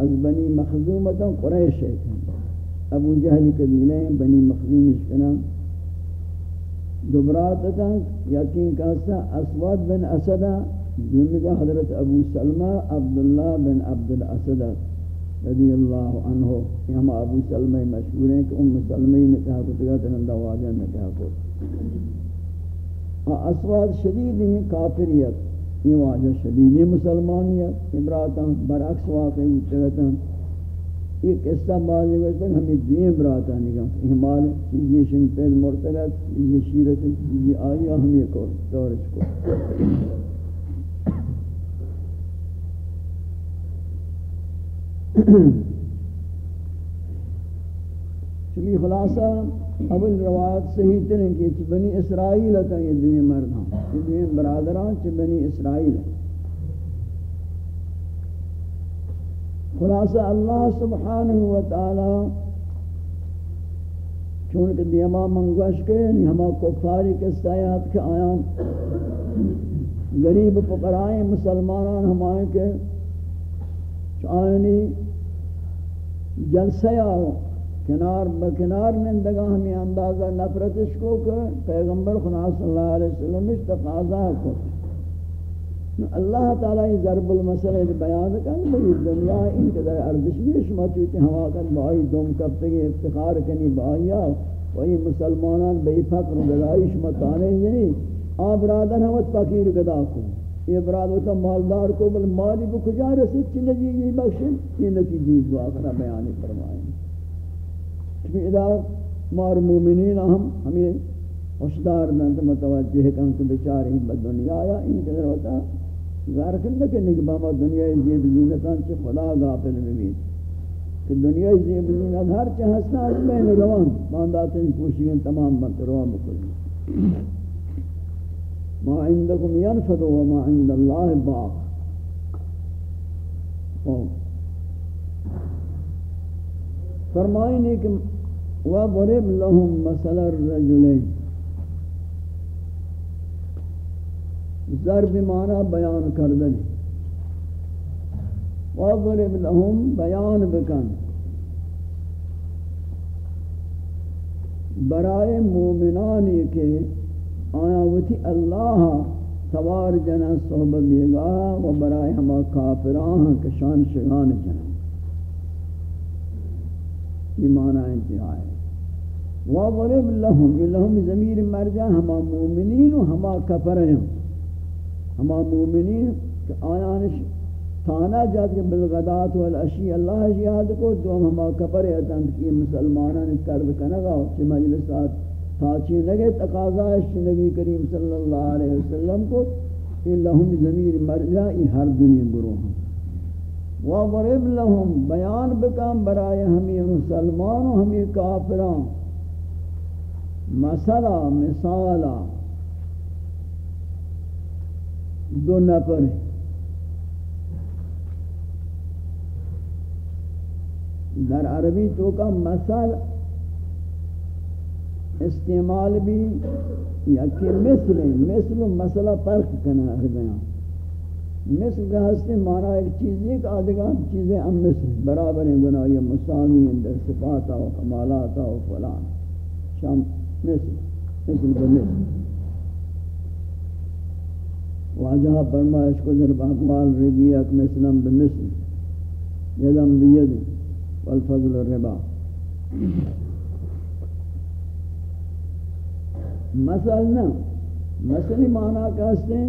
از بنی مخزومتا قریش ہے۔ ابو جہل قبیلے بنی مخزوم اس اشکنا دبرات تھا یقین کہتا اسود بن اسد جن کا حضرت ابو سلمہ عبداللہ بن عبد الاسد رضی اللہ عنہ. ہم ابو سلمہ مشہور ہیں کہ ام سلمہ نے کہا کہ تگا تنندہ واجہ نے کہا کو اسود شدید ہیں، کافریت. یہ واجہ شدید ہے مسلمانیت. امراتاں برعکس واقعی ہوتے یہ قصہ بعض وقت ہمیں دوئیں براتا نگا احمال چیزیں شن پید مرتلت، یہ شیرت، یہ آئی ہمیں کو دورش کو چلی خلاصہ، اول روایت صحیح ترین کہ بنی اسرائیل تا یہ دوئیں مردان یہ دوئیں برادران چھ بنی اسرائیل۔ ہیں خلاصہ اللہ سبحانہ وتعالی چونکہ دیما منگوش کے یعنی ہما کفاری کے سایات کے آیان غریب فقرائیں مسلمانان ہمائیں کے، چاہنی جلسہ آو، کنار بکنار نندگا ہمیں اندازہ نفرتش کو کہ پیغمبر خدا صلی اللہ علیہ وسلم اس تقاضا کو اللہ تعالی ضرب المثل بیان کرن بھئی دنیا ان کے در ارزش نہیں شما چوتے ہوا کن بھائی دوم کب تک افتخار کنی بھائیا وہی مسلمانان بے فقر گدائی شما تانے یعنی آ برادر ہمت فقیر گدا کو۔ یہ برادر تو مالدار کو، بل مالی کو کجا رسید چی نجیگی جی بخشن یہ نتیجی دعا جی کرا بیان فرمائیں۔ چونکہ ادا مار مومنین ہم، ہمیں ہوشدار نہ متوجہ کن کہ بیچارے بدنیا آیا ان کے در ہوتا۔ ظاہر کرنے کہ نہیں بابا دنیا زیب زینتان چھ خدا غافل بمید کہ دنیا زیب زینت ہر چھ ہسنا از بین روان. باندات ان پوشیگن تمام بنت روان بکلی ما عندکم ینفد و ما عند اللہ باق. فرمائنی کہ وَضْرِبْ لَهُمْ مَثَلَ الرَّجُلَيْنِ ضرب معنی بیان کردن. وَضْرِبْ لَهُمْ بیان بکن. برائے مومنانی کے آیاوتی اللہ سوار جنا صحب بیگا و برائے ہما کافران کشان شگان جنا یہ معنی انتہا ہے. وَضْرِبْ لَهُمْ، یہ ضمیر مرجع، ہما مومنین و ہما کفر ہیں ہما مومنین کہ آیانش تانا جات کے بالغدات والعشی اللہ جہاد کو تو ہما کفر ہیں کہ مسلمانان ترد کنگا چی مجلسات تاچی لگے تقاضا ہے نبی کریم صلی اللہ علیہ وسلم کو کہ لہم ضمیر مرجع ہر دنیا گروہ ہیں وَضْرِبْ لَهُمْ بیان بکم برائے ہمیں مسلمان و ہمیں کافران۔ مثلا، مثالا دو نفر در عربی تو کا مثل استعمال بھی یا کہ مثل مثل مسئلہ فرق کنا ہے بیان مثل کا ہستے مانا ایک چیز ایک آدھگا چیزیں ہم مثل برابر ہیں گناہ یہ مسامی در صفاتا و کمالاتا و فلان، شام، مثل مثل بمثل واجہ فرمائش کو در باقبال ربیت مثلا بمثل، یدم بید والفضل الربا۔ مثل نہ مثلی معنی کہتے ہیں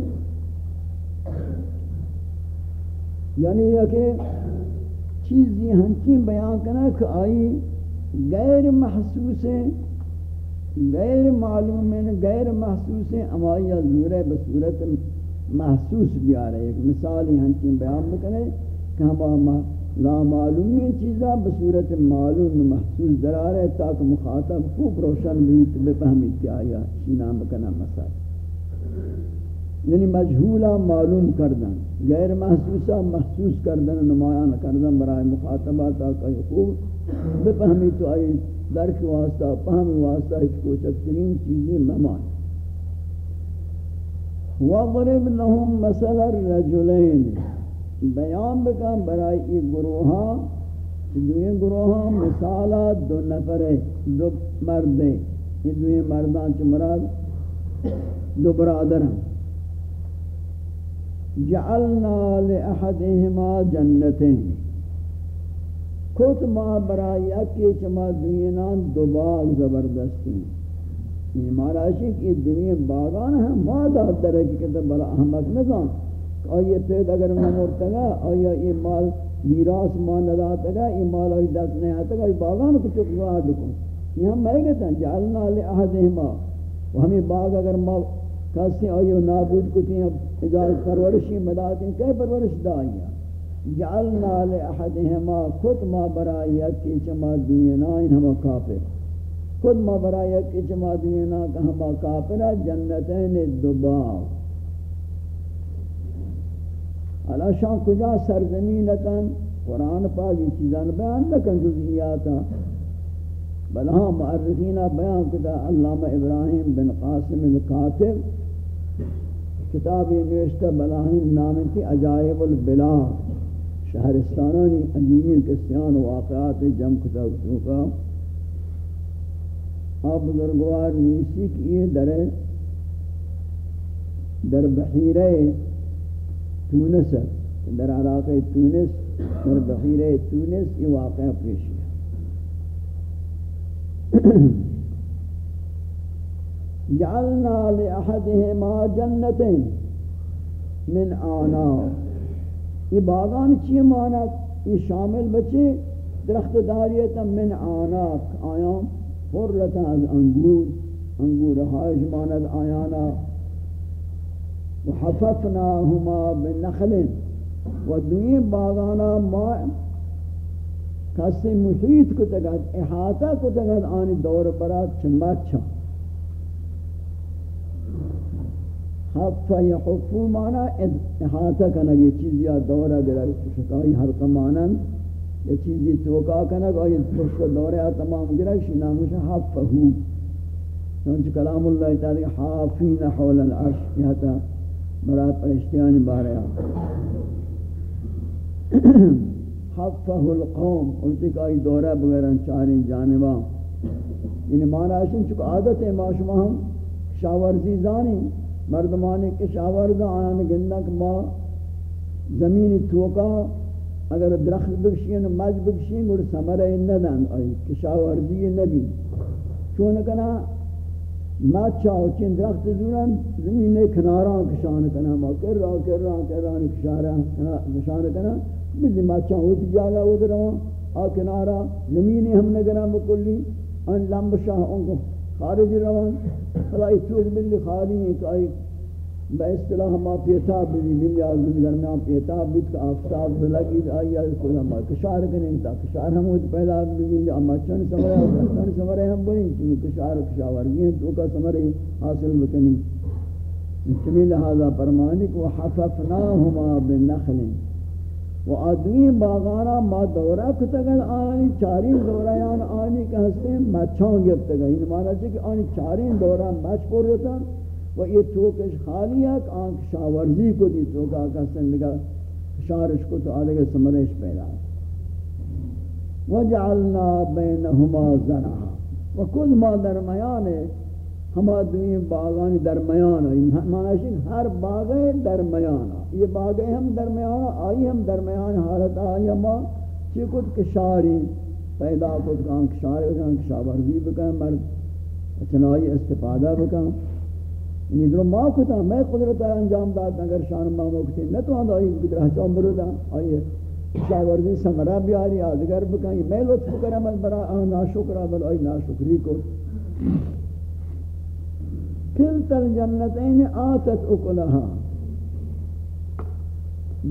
یعنی یہ کہ چیزی ہنچین بیان کرنا کہ آئی غیر محسوس ہے غیر معلوم میں غیر محسوس ہے امائی ضرور ہے بصورت محسوس بھی آ رہے ایک مثال ہی ہنچین بیان بکنے کہ ہم لا معلومی چیزاں، بصورت معلوم محسوس در آ تاکہ مخاطب خوب روشن بھی بفہمی کیا یا نام بکنا مثال یعنی مجھولا معلوم کردن، غیر محسوسا محسوس کردن، نمایاں کردن برای مخاطبات کا خوب بفہمی تو آئی درک واسطہ، پہم واسطہ اس کو چکترین چیزیں ممان۔ وَضْرِبْ لَهُمْ مَثَلَ الرَّجُلَيْنِ. بیان بکن برای ای گروہا دوئے گروہا مثالا دو نفرے دو مردے یہ دوئے مردان چھ مراد؟ دو برادر. ہیں جعلنا لأحدهما جنتين کت ما برای اکی چما دنینان دو باغ زبردستی. یہ ماراشی کہ دنیا باغان ہیں، ما دا درجہ کتا بلا احمق نظام آئیے پید اگر میں مرتگا آئیے یہ مال میراس ما نداتگا یہ مال آئی دست نہیں آتگا یہ باغان کو چکوا دکھوں۔ یہ ہم میں کہتا ہیں جعلنا لأحدهما و ہمیں باغ اگر ما کسی آئیو نابود کتی ہیں اجازت پرورشی مداتیں کئی پرورش دائیاں جعلنا لأحدهما خود ما برائی اکی چما دیننا ان ہما کافر۔ خود ما برائی اکی چما دیننا کہ ہما کافر جنتین دباو علا شان کجا سرزمینتا قرآن پاک یہ چیزان بیان لکن جزئیاتا۔ بلہا ہاں معرفین بیان کتا علامہ ابراہیم بن قاسم القاتب کتاب نوشتہ بلاہین ہاں نام تھی عجائب البلا۔ شہرستانانی عجیبین کسیان واقعات جم کتاب آپ بزرگوار نیسی کی یہ در در بحیرہ تونس در علاقہ تونس، در بحیرہ تونس یہ واقعہ پیش ہے <clears throat> جعلنا لأحدهما جنتين من آناء یہ باغان چی مانت یہ شامل بچے درخت داریتا من آناک۔ آیام حرلتا از انگور انگور حائش ماند آیانا. وحففناهما بالنخل و دویم باغانا ما کسی محیط کو تگد احاطہ کو تگد آنی دور برات چمچا حفا یحفو مانا احاطہ کنگ یہ چیز یا دور اگر شکایی حلقہ مانن یہ چیزی توقع کنگ آئی پشک دورہ تمام گرک شی ناموش حفا ہو۔ چونچہ کلام اللہ تعالی حافین حول العرش، یہ تا برات پرشتیان بارے حفه القوم اولتی کہ آئی دورہ بغیرن چاریں جانباں یعنی معنی ہے چونکہ عادت ہے، ما شما ہم شاورزی زانی، مردمانی کشاورد آیان گندک ما زمین توکا اگر درخت بکشین مج بکشین گر سمرہ ندن آئی کشاوردی نبی. چون کنا، ما چاو چین درخت دورن زمین کناران کشان کنا، ما کر را کر را کر را کشان کنا. بلی ما چاو تی جاگا ادھر آ کنارا، زمینی ہم نگران بکلی ان لمب شاہ ان کو خارج روان. خلائی توک بلی خالی ہیں کہ آئی با اصطلاح ما پیتاب بھی ملی آزمی درمیان پیتاب بھی کہ آفتاب بلگی آئی آئی کل ہم کشار کریں تا کشار ہم ہوتی پیدا بھی ملی اما چن سمرے ہوتا چن سمرے ہم بڑی چنی کشار کشاورگی ہیں، تو کا سمرے حاصل بکنی چمی لہذا پرمانک وحففناہما بنخلیں و آدمی باغانا ما دورہ کتگل آنی چارین دورہ یان آنی کہ ہستے مچھان گفتگا این یعنی مانا چاہے کہ آنی چارین دورہ مچھ پر رہتا و یہ توکش خالی ہے کہ آنک شاورزی کو دی توکا کا سندگا شارش کو تو آدھے سمرش پیدا وجعلنا بینہما زرعا۔ و کل ما درمیان ہے۔ ہما دوئی باغان درمیان ہے معنی ہر باغ درمیان ہے۔ یہ باغ ہم درمیان آئی ہم درمیان حالت آئی ہم چی کت کشاری پیدا کت کان کشاری کان کشاورزی بکن، مرد چنائی استفادہ بکن۔ یعنی در ما کتا میں قدرت انجام داد، اگر شان ما موکتی نہ تو آئی قدرت چون برو دا آئی کشاورزی سمرہ بیاری آدگر بکن میں لطف کرم برا آہ ناشکرہ بل آئی ناشکری کو کلتا الجنتین آتت اکلہا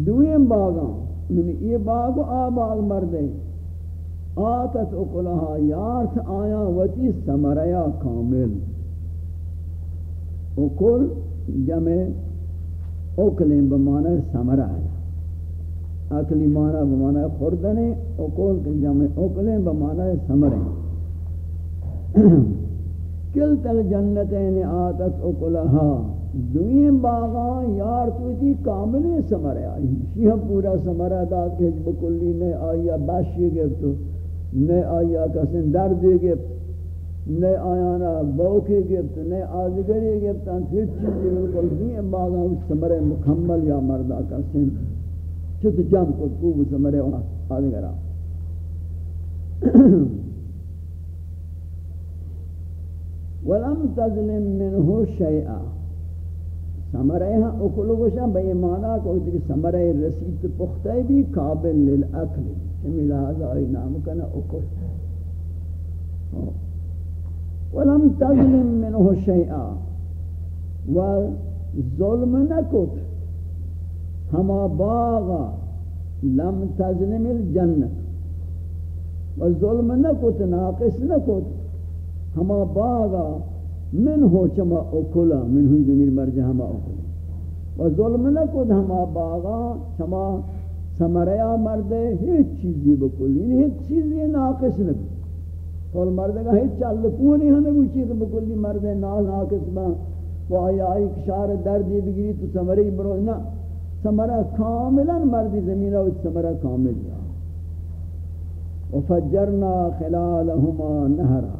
دویم باغاں یعنی یہ باغ و آ باغ مردے آتت اکلہا یارت آیا، وتی سمریا کامل. اکل جمع اکلیں بمانا سمرہ ہے۔ اکلی مانا بمانا خوردنے اکل جمع اکلیں بمانا سمرہ <clears throat> کل تل جنتین آتت اکلہا۔ دوئیں باغاں یار توتی کامل سمرے آئی۔ شیح پورا سمرہ دا کہ بکلی نے آیا باشی گفتو نے آیا کسن دردی گفت۔ نے آیانا بوکی گفت نے آزگری گفت پھر چیزی بلکل نہیں دوئیں باغاں سمرے مکمل یا مردہ کسن چھت جم کو خوب سمرے آزگرہ ولم تظلم منه شيئا سمرے ہاں اکلو گوشا بے مانا کوئی تک سمرے رسید پختہ بھی قابل للعقل چمی لہذا آئی نام کنا اکل ولم تظلم منه شيئا وظلم نکت. ہما باغا لم تظلم الجنة. وظلم نکت، ناقص نکت. ہما باغا من ہو چما اکلا من ہوئی زمین مرجع ہما اکلا و ظلم نکد ہما باغا چما سمریا مردے ہیچ چیزی بکلی یعنی ہیچ چیزی ناقص نکد کول مردے گا ہیچ چل پونی ہنے وہ چیز بکلی مردے نا ناقص با وہ آئی آئی کشار دردی بگیری تو سمری برو نا سمرہ کاملا مردی زمینہ و سمرہ کامل یا وفجرنا خلالهما نهرا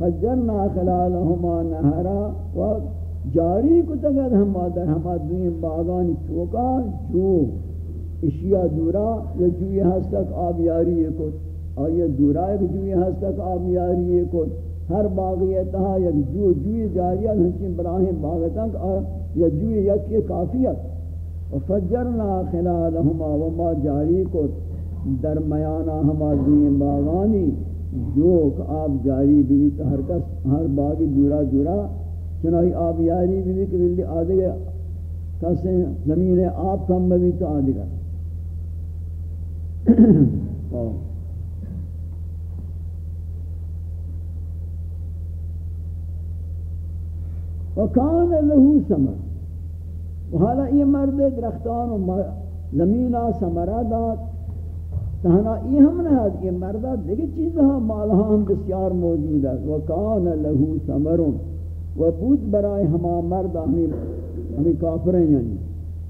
فجرنا خلالهما نهرا و جاری کو تگد ہم در ہم دویم باغان چوکا جو اشیاء دورا یا جوی ہستک آبیاری کو آیا دورا ایک جوی ہستک آبیاری کو ہر باغی تہا یک جو جوی جاریہ ہنچین براہم باغتاں یا جوی یکی کافیت و فجرنا خلالهما وما جاری کو درمیانا ہما دویم باغانی جو آب جاری بھی تو ہر کس، ہر باغ دورا دورا چنائی آب یاری بھی کہ بلی آدھے کسے زمین آب کم بھی تو آدھے گا <coughs> وکان لہو سمر و حالا یہ مرد درختان و زمینہ سمرہ داد تہنا یہ ہم نے ہے کہ مردہ دیکھ چیز ہاں مالہاں ہم بسیار موجود ہے وکان لہو سمرون و بود برائے ہما مردہ ہمیں ہمیں کافریں یعنی۔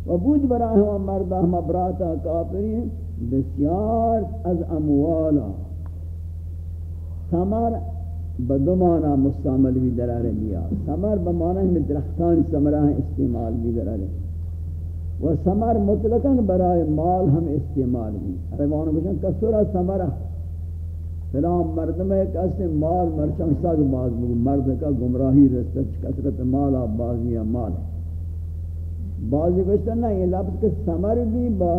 و بود برائے ہما مردہ ہما براتا کافریں بسیار از اموالا سمر بدمانا مستعمل بھی درار لیا سمر بمانا میں درختان سمرہ استعمال بھی درار و سمر مطلقاً برائے مال ہم استعمال بھی ارے بشن کسورا سمرہ فلان مرد میں ایک ایسے مال مرچن ساگ باز بگو. مرد کا گمراہی رسط کسرت مالا بازی مال. بازی گوشتا نا یہ لفظ کے سمر بھی با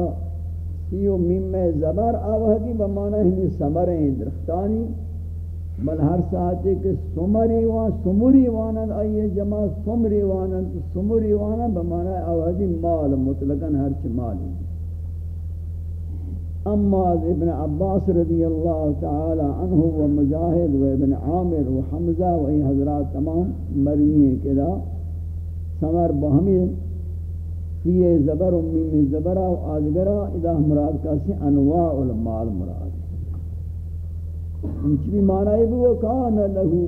سیو میم میں زبر آوہ کی بمانا ہمیں سمر ہیں درختانی. بل ہر ساعتے کہ سمری وان، سمری وانند، آئیے جمع سمری وانند سمری وانند بمانا آوازی مال، مطلقاً ہر چی مالی اما ابن عباس رضی اللہ تعالی عنہ و مجاہد و ابن عامر و حمزہ و ای حضرات تمام مروی ہیں کہ دا سمر بہمی فیہ زبر و میم زبرہ و آدگرہ ادا مراد کسی انواع المال مراد۔ انچ بھی معنی بھی وہ کان لہو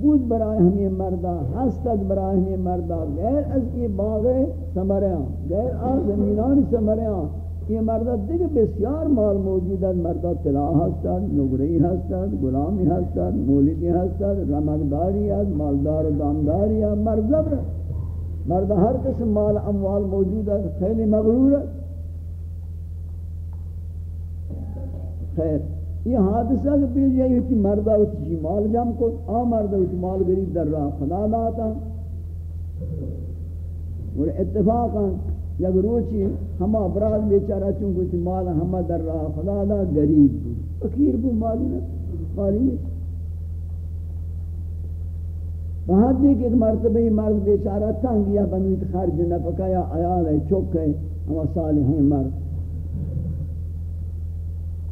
بود برای ہمیں مردہ حسد برای ہمیں مردہ، غیر از یہ باغ سمریاں غیر آ زمینان سمریاں یہ مردہ دیکھ بسیار مال موجود ہے، مردہ طلاع ہستد نگری ہستد غلامی ہستد مولیدی ہستد رمقداری ہے، مالدار و دامداری ہے، مردہ مردہ ہر قسم مال، اموال موجود ہے، خیلی مغرور ہے۔ خیر۔ یہ حادثہ کہ پیش جائے کہ مردہ اچھی مال جم کو آ مردہ اچھی مال غریب در راہ خدا داتا اور اتفاقا یک روچی ہما افراد بیچارہ چونکہ اچھی مال ہما در راہ خدا دا غریب بود۔ فقیر بود، مالی نہ مالی نہیں بہت بھی کہ ایک مرتبہ یہ مرد بیچارہ تنگ یا بنویت خرج نہ پکایا عیال ہے چوک ہے ہما صالح ہیں مرد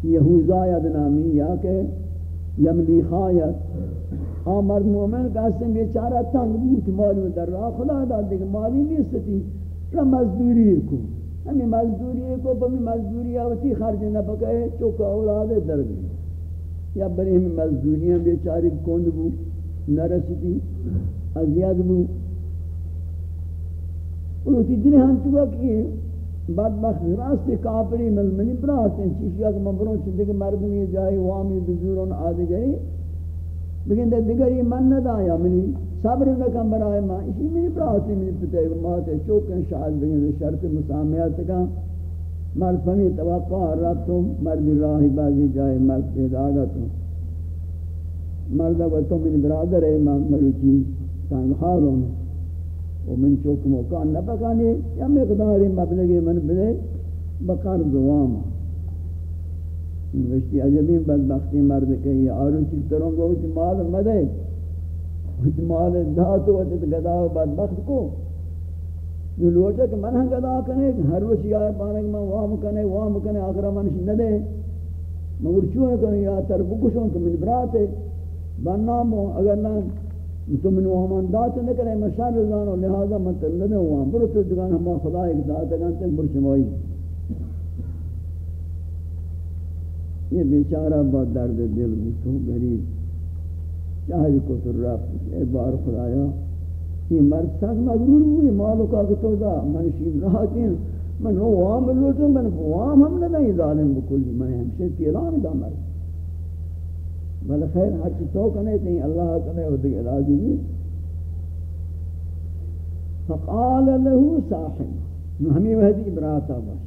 یہوزا ید نامی یا کہ یملی خایت آمر مومن کا اسم بیچارہ تنگ بوت مالو در راہ خدا دا دیکھ مالی نہیں ستی را مزدوری کو. ہمیں مزدوری کو بمی مزدوری آوتی خرج نہ پکے چوکا اولاد در گئی. یا بری ہمیں مزدوریاں بیچاری کند بو. نرستی ازیاد بو. انہوں تی دنے ہم چکا کہ بدبخت، راست کافری ملمنی برات ہیں، چیشی اگر مبرون چھتے کہ مردمی جائے وامی بزرون آدھ گئی لیکن دے دیگری من ندایا، منی صبر نکم برائے ماں، اسی منی براتی منی پتے ماتے چوکن شاید بگن شرط مسامیت کا۔ مرد فمی توقع رب تم مرد راہی بازی جائے مرد پیدا گا تم مرد اگر تم منی برادر ہے، ماں مروچی تانگ حالوں و من چوک موقع نہ یا مقدار مبلغ من بلے بقر دوام نوشتی عجبی بدبختی مرد کہی آرون چک تروں گو چی مال مدے چی مال دھاتو وچت گدا و بدبخت کو۔ جو لوٹا کہ من ہم گدا کنے ہر وشی آئے پانے کہ من وام کنے وام کنے آخرا منش ندے۔ مگر چون کنے یا تر بکشون کہ من برات بنامو اگر نہ تو من وہاں دات نہ کرے مشان رضان و لہذا مطلب نہ ہوا برو تو دکان ہم خدا ایک دات گانتے ہیں برشمائی یہ بیچارہ بہت درد دل تو غریب چاہے کو تو رب اے بار خدایا یہ مرد ساتھ مغرور ہوئی مالو کا تو دا من شیب راحتین من وہ وام لوٹوں من وام ہم نہ نہیں ظالم بکلی میں ہمشہ تیران دا مرد بل خیر ہر تو کنے تھی اللہ کنے اور دیگر راضی نہیں۔ فقال له صاحب، نو ہمیں وحدی براتا باش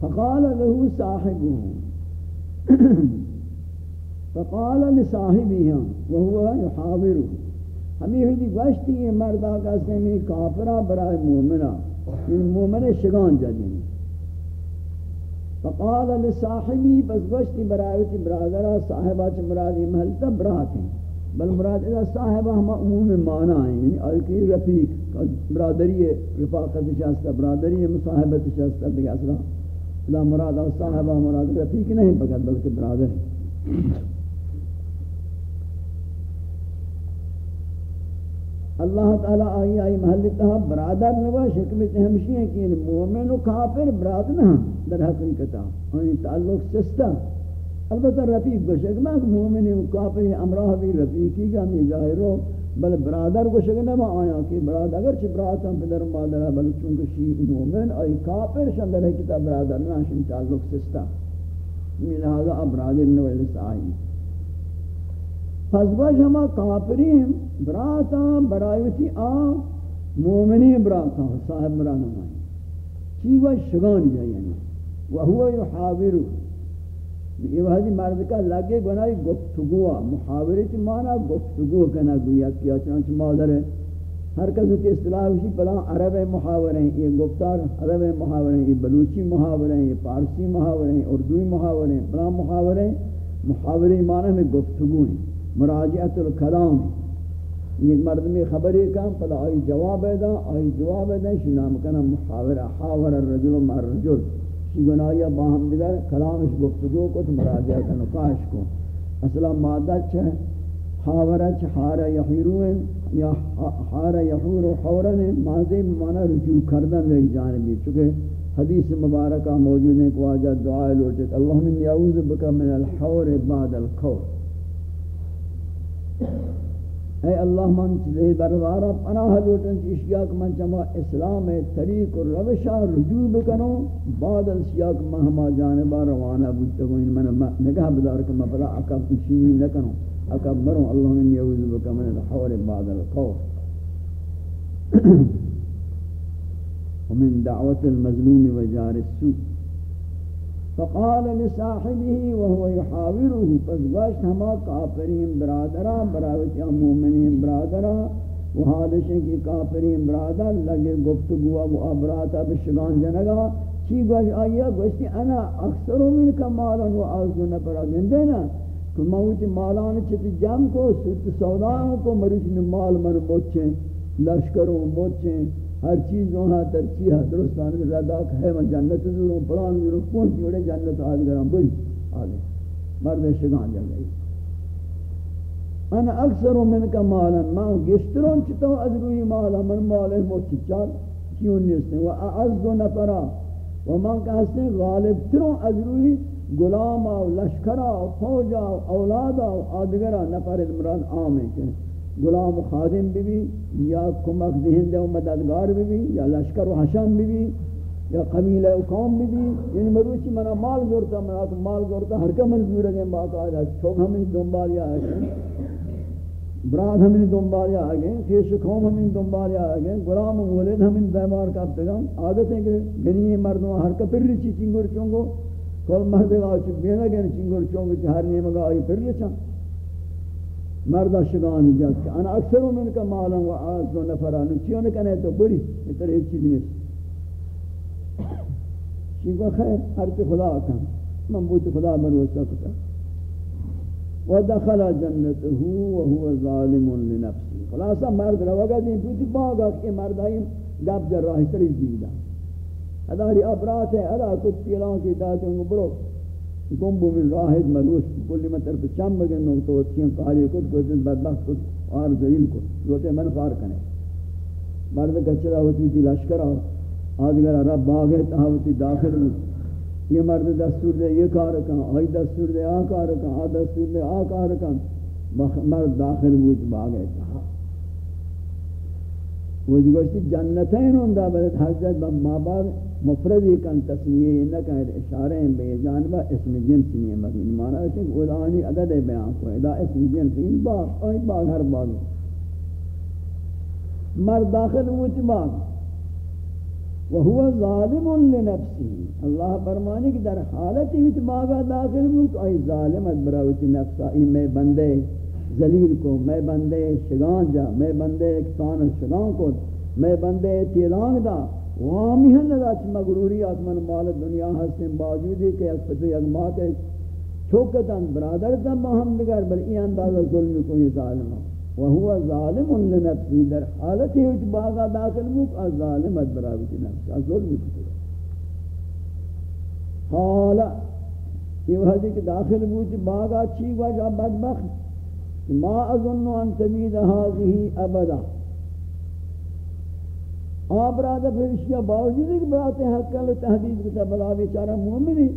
فقال له صاحبه فقال لصاحبه وهو يحاوره ہمیں وحدی گوشتی یہ مردہ کا سمی کافرہ برای مومنہ۔ ان مومن شگان جدین فقال لصاحبی، بس گوشتی برایتی برادرہ صاحبہ چھ مرادی محلتا برات ہیں بل مراد اذا صاحبہ ہم عموم معنی ہیں یعنی آلکی رفیق، برادری رفاقت شاستہ برادری مصاحبت شاستہ دیکھ اصلا لا مراد صاحبہ مراد رفیق نہیں پکت بلکہ برادر ہیں اللہ تعالی آئی آئی محلی تہا برادر نوا شکمت ہمشی ہیں کہ یعنی مومن و کافر براد نہ در حقیقتا انہی تعلق سستا۔ البتہ رفیق کو شکمہ مومن و کافر امراہ بھی رفیقی کا ہمیں ظاہرو بل برادر کو شکمہ ما آیا کہ برادر اگرچہ برادر ہم پدر مادر بل چونکہ شیئی مومن، آئی کافر شندر ہے کتا برادر نہ شن تعلق سستا۔ من لہذا برادر نوا لسا آئی پس کافرین براتا برایوتی آ مومنی براتا صاحب برانا مائی چی وہ شگان جائیں یعنی؟ وہو یحاورو یہ وحدی مرد کا لگے گناہی گفتگو محاورت مانا گفتگو کنا گویا کیا چنانچہ مادر. ہے ہر کس کی اصطلاح اسی پلا عرب محاورے ہیں یہ گفتار عرب محاورے ہیں یہ بلوچی محاورے ہیں یہ پارسی محاورے ہیں اردوی محاورے ہیں پلا محاورے محاورے معنی میں گفتگو ہیں مراجعت الکلام. ہیں ایک مرد میں خبر یہ کام پلا آئی جواب ہے دا، آئی جواب ہے دا شنام کنا محاورہ حاور الرجل مع الرجل شی گناہیا باہم دیگر کلامش گفتگو کو تو مراجعہ کا نقاش کو اصلا مادہ چھے حاورہ چھ حارہ یحیروین یا حارہ یحور و حورن. ماضی بمانا رجوع کردن ایک جانبی. چونکہ حدیث مبارکہ موجود ہے کہ واجہ دعا لوٹے اللہم انی اعوذ بکا من الحور بعد القور اے اللہ، من چلے دربارہ پناہ لوٹن کی اشیاء من چما اسلام طریق و روشہ رجوع بکنو، بعد الاشیاء مہما جانبہ روانہ بودتا ان من نگاہ بدار کہ میں بلا عقب نشینی نکنو. اکبروا اللهم اني اعوذ بك من الحول بعد القول. <clears throat> ومن دعوة المظلوم وجار السوء. فقال لصاحبه وهو يحاوره فزواش هما كافرين برادرا براوت يا مؤمنين برادرا وحادثیں کی کافرین برادر لگے گفتگو ابو ابراتا بشگان جنگا چی گوش آیا گوشتی انا اکثروں من کمالا و آزو نپرا گندے نا، کہ موت مالان چت جم کو سوت سوداؤں کو، مروچ مال من بوچیں لشکروں بوچیں ہر چیز وہاں ترچی ہے درستان میں رضا ہے من جنت ضرور پران ضرور کون جوڑے جنت آج گرام بری آگے مرد شگان جل گئی انا اکثر من کا مالا ما گشترون چتو از روی مالا، من مال موچی چار کیوں نیستے و اعز نفرا، و من کا ہستے غالب ترون از روی غلام او لشکرا او فوجا او اولادا او آدگرا نفر مراد عام ہے کہ غلام خادم بھی بھی یا کمک دہندے و مددگار بھی بھی یا لشکر و حشم بھی بھی یا قبیلہ و قوم بھی بھی یعنی مروچی منا مال گورتا منا تو مال گورتا ہر کا منظور ہے باقاعدہ چھوک ہمیں دنبال یا آگے براد ہمیں دنبال یا آگے خیش قوم ہمیں دنبال یا آگے غلام و ولد ہمیں دیمار کا ابتگام عادت ہے کہ گنی مردوں ہر کا پر رچی چنگر چونگو کل مرد گا چھ بینا گئن چنگر چونگ چھ ہر آئی پھر لیچا مردہ شگان جات کہ انا اکثروں من کا مالا و آز و نفران۔ چیوں نے کہنے تو بری؟ یہ طرح ایک چیز نہیں۔ چیز خیر، ہر چی خدا کن من بوت خدا مروسا کتا ودخل جنته وهو ظالم لنفسه خلاصا مرد روگا دین پوتی باگا کہ مردائی گب جر راہی تریز دیدہ اداری ابرات ہے ادا کچھ پیلان کی داتے برو۔ گمبو من راہد مروش کلی میں طرف چم بگن نو تو اتکیم کاری کچھ کچھ بدبخت کچھ آر زلیل کچھ لوٹے من فار کنے۔ مرد کچھلا ہوتی تھی لشکر آو، آدگر رب باغے تہاوتی داخل ہوئی یہ مرد دستور دے، یہ کار کن، آئی دستور دے، آ کار کن، آ دستور دے، آ کار کن۔ مرد داخل ہوئی باغے تہا وہ جو گوشتی جنتین ہوں دا بلد حضرت ما مفردی کن تصمیه نکن، اشاره به جانبا اسم جنس نہیں مبین مانا ہے کہ اولانی عدد بیان کو ادا اسم جنس این باغ آئی باغ ہر باغ. مرد داخل ہوتی باغ. وهو ظالم لنفسه اللہ فرمانے کہ در حالت ہوتی باغ داخل ہوتی آئی ظالمت براوتی نفسا ای میں بندے ذلیل کو میں بندے شگان جا میں بندے کسان شگان کو میں بندے تیلانگ دا. وامی ہیں ندا چھ مغروری آتمن مال دنیا ہستیں باوجود ہے کہ ایک فتو یک مات ہے چھوکتاں برادر تا باہم دگر بل ای اندازہ ظلم کو یہ ظالم وہو ظالم لنفسی، در حالت ہی اچھ باغا داخل موک از ظالمت براوی نفس، از ظلم کو حالا یہ وحدی کہ داخل موک باغا چی وجہ بدبخت؟ ما اظن ان تبید هذه ابدا۔ آپ رادا پھر باوجود ہے کہ براتے حق اللہ تحدید کتا بلا بیچارہ مومنی۔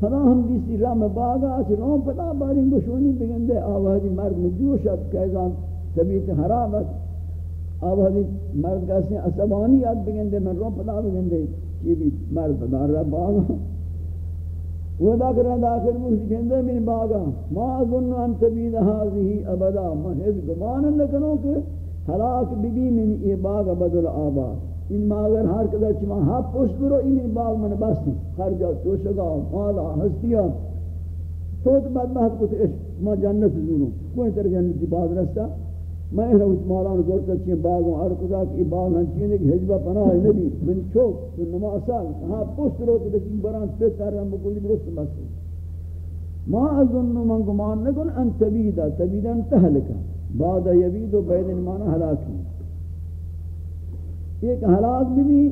فلا ہم دیسی رام باغا اچھ رام پتا باری گشونی بگندے۔ آوازی مرد میں جوشت کہزان طبیعت حرامت آوازی مرد کہتے ہیں عصبانیت بگندے من رام پتا بگندے۔ یہ بھی مرد پتا رہا باغا۔ ودا کرن داخل مش گندے من باغا۔ ما اظن ان تبید هذه ابدا، ما ہز گمان نہ کرو کہ ہلاک بی بی من یہ باغ بدل آباد ان ما اگر ہر کدا چما ہا پوش برو، این باغ من بس ہر جا تو شگا مالا ہستیا تو تو بعد ما کو ما جنت زورو کوئی طرح جنت دی باغ رستا. میں روز مالان زورتا چین باغوں ہر کدا کی باغ ہن چین ایک حجبہ پناہ نبی. من چوک تو نماز سال. ہاں پوست رو تو دکی بران پیتا رہا مکلی درست بس ما اظن من گمان نکن، ان تبیدا. تبیدا تہلکا بعد یبید و بید مانا حلاکی ایک حلاک بھی بھی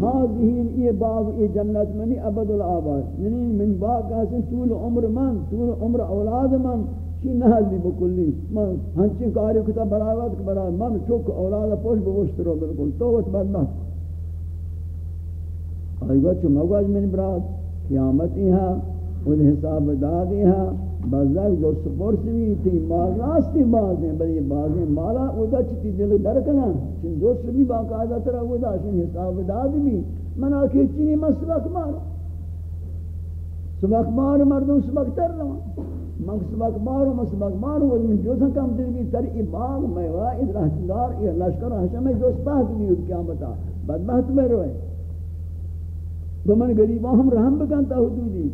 حاضرین یہ باغ، یہ جنت منی ابد العباد یعنی من باغ کہتے طول عمر من، طول عمر اولاد من۔ چی نحل بھی بکلی من ہنچین کاری کتا براوات برا من چوک اولادا پوش بوشت رو بلکل۔ تو وقت بعد آئی گوچ چو مگوز من براد۔ قیامتی ہاں ان حساب دادی ہاں۔ بازاک جو سپور سوی تھی مال راستی باز ہیں بلی باز ہیں مالا اودا چی دل درکنا چن جو سوی باقاعدہ ترہ اودا چن حساب دادی بھی من آکے چینی من سبک مارو سبک مار مردم سبک تر رہا من سبق مارو من سبق مارو و من جو کم دل بھی تر ای باغ میں واحد رہتدار یہ لشکر حشم دوست پاک بھی اس قیامتا بدبخت میں روئے تو من غریباں ہم رحم بکنتا حدودی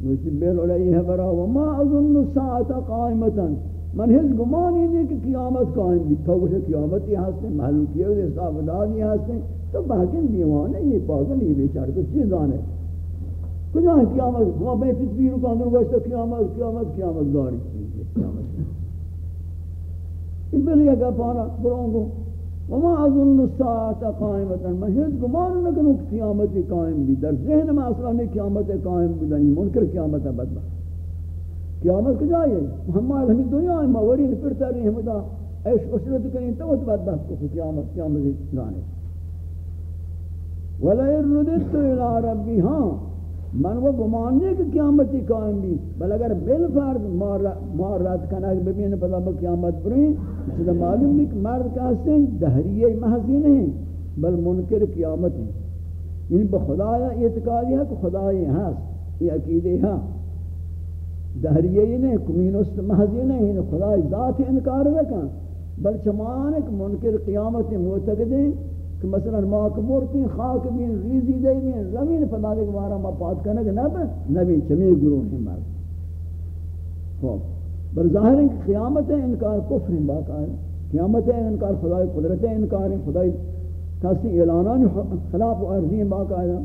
وچ بیل علیہ ہے برا وما اظن الساعه قائمتا من ہز گمان ہی نہیں کہ قیامت قائم بھی تو کہ قیامت یہ ہستے معلوم کیے حساب داد یہ ہستے تو باقی دیوانے یہ پاگل یہ بیچارے تو چیزاں ہے کجا ہے قیامت وہاں بے تصویر کو اندر گوشتا قیامت قیامت قیامت گاری قیامت ان بلی اگا پانا برونگو وما اظن الساعة قائمتا. مہید گمان نہ نکنو قیامت قائم بھی در ذہن میں اصلا نہیں قیامت قائم بھی دنی منکر قیامت بدبا قیامت کجا ہے ہمارے ہمیں دنیا ہے موری پھرتا رہی ہم دا. ایش اسرت کریں تو اس بدبا کو قیامت قیامت گانے وَلَئِن رُدِدْتُ إِلَىٰ رَبِّي ہاں من وہ گمان نہیں کہ قیامتی قائم بھی بل اگر بالفرض مار مار رات کنک ببین پدا با قیامت برین اس معلوم بھی کہ مرد کہتے ہیں دہریہ محضی نہیں بل منکر قیامت ہیں۔ یعنی بخدایا اعتقادی ہے کہ خدای ہے ہاں، یہ عقیدے ہاں۔ ہیں دہریہ نہیں کمینوست محضی نہیں یعنی خدای ذات انکار رکھا بل چمان ایک منکر قیامت معتقد ہیں کہ مثلا ماک مورتی خاک بین، ریزی دے بین، زمین پدا دے گوارا ما پات کرنے کہ نب نبی چمی گروہ ہیں مرد۔ خوب۔ بر ظاہر ہے کہ قیامت انکار کفر ہیں باقا ہے قیامت انکار، خدای قدرت انکار ہے خدای کسی اعلانان خلاف و عرضی ہیں باقا ہے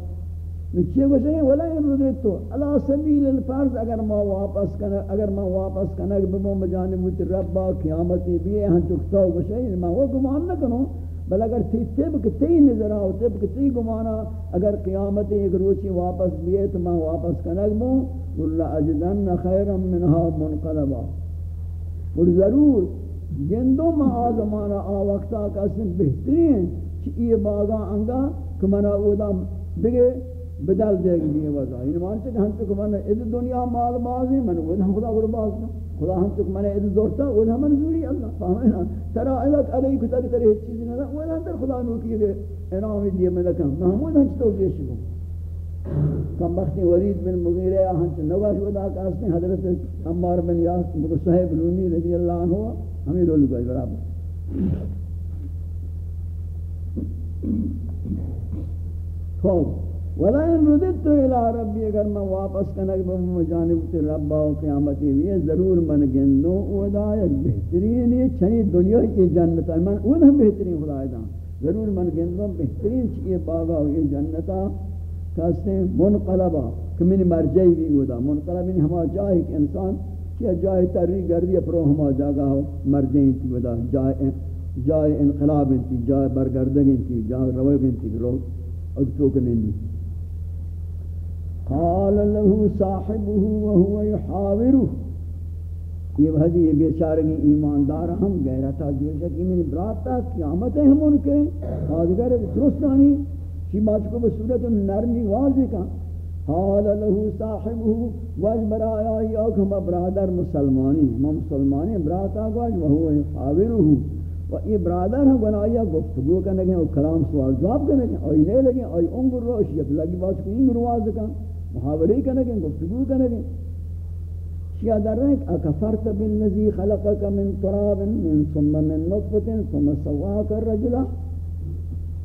نچے گوشے ہیں ولا ان تو۔ علا سبیل الفرض، اگر ما واپس کنا، اگر ما واپس کرنا کہ بمو مجانب رب قیامت بھی ہے ہن چکتا گوشے ہیں میں وہ گمان نہ کروں بل اگر تی طبق تی نظر آو، طبق تی گمانا، اگر قیامت ایک روچی واپس بیئے تو میں واپس کنگ بوں اللہ اجدن خیرا منہا منقلبا۔ اور ضرور، گندوں میں آزمانا آ وقتا کسی بہترین چی یہ باغا انگا کہ منا اودا بگے بدل دے گی یہ وضع۔ یعنی مانتے کہ ہم تو کمانا اد دنیا مال بازی من اودا خدا قرباز خدا ہم تک منے اد زورتا وہ ہم منظوری اللہ فاہمنا ترا الک علی کو تک ترے چیز نہ وہ اندر خدا نو کی دے انعام دی میں لکم محمود ہن تو جے شو کم وقت ولید بن مغیرہ ہاں ہن تو نواز خدا کا اس نے حضرت عمار بن یاس بن صہیب رومی رضی اللہ عنہ ہمیں رول گئے، برابر۔ خوب۔ ولا ان رددت الى ربي اگر میں واپس کنک بم جانب سے رب و قیامتی بھی ضرور من گندو او دا بہترین یہ چھنی دنیا کی جنت ہے۔ من وہ بہترین خدا دا۔ ضرور من گندو، بہترین چیز باغا و یہ جنتا کاستے منقلبا کہ من مرجعی بھی ہودا منقلب یعنی ہما جائے کہ انسان کیا جائے تری گردی پرو ہما جاگا ہو، مرجعی تھی ہودا جائے جائے انقلاب انتی جائے برگردگ انتی جائے رویب انتی رو اگتو کنی قال له صاحبه وهو يحاوره. یہ بھدی یہ بیچارگی ایماندار ہم غیرتا جو ہے من براتا قیامت ہم ان کے. آدھگر درستانی کی بات کو بصورت نرمی واضح کا. قال له صاحبه، واج برایا یا ہم برادر مسلمانی ہم مسلمانی براتا واج وهو يحاوره و یہ برادر ہم بنایا گفتگو کرنے گے اور کلام سوال جواب کرنے گے اور نہیں لگے اور انگر روش یہ لگی بات کو انگر واضح کا. محاوری کرنے گے گفتگو کرنے گے شیعہ در رہے کہ اکفرت بالنزی خلقک من تراب، من ثم من نطفت ثم سواک الرجلہ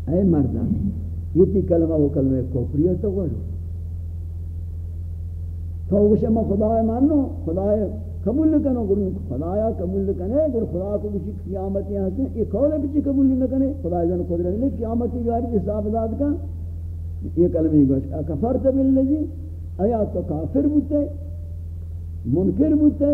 اے مردان یہ تی کلمہ و کلمہ کفریت تو گوشو تو گوشے میں خدا مانو خدا قبول نہ کرو گرو خدایا قبول نہ کرے گر خدا کو کسی قیامت یہاں سے یہ کون ہے کہ قبول نہ کرے خدا جان قدرت نے قیامت کی گاری حساب داد کا۔ یہ کلمہ گوش کفرت بالذی ایا تو کافر بوتے، منکر بوتے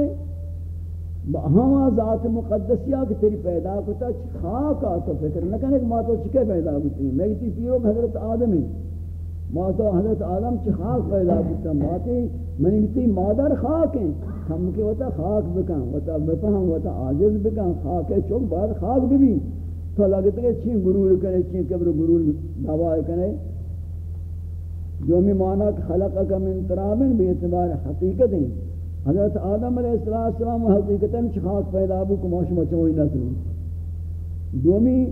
ہوا ہاں ہاں ذات مقدسیہ کہ تیری پیدا کوتا خاک آ تو فکر نہ کرے کہ ما تو چکے پیدا ہوتی میں کسی پیرو حضرت آدم ہے، ما تو حضرت آدم چی خاک پیدا بودتا ماتی منی بیتی مادر خاک ہیں، ہم کے وطا خاک بکن، وطا بفہم وطا عاجز بکن، خاک ہے چوک بعد خاک بھی تو لگتا ہے چین گرور کرے چین کبر گرور دعوائے کرے جو ہمیں مانا کہ خلقہ کا من ترابن بھی اعتبار حقیقت ہیں۔ حضرت آدم علیہ السلام حقیقتاً چی خاک پیدا بو کماشمہ چوئی نسل دومی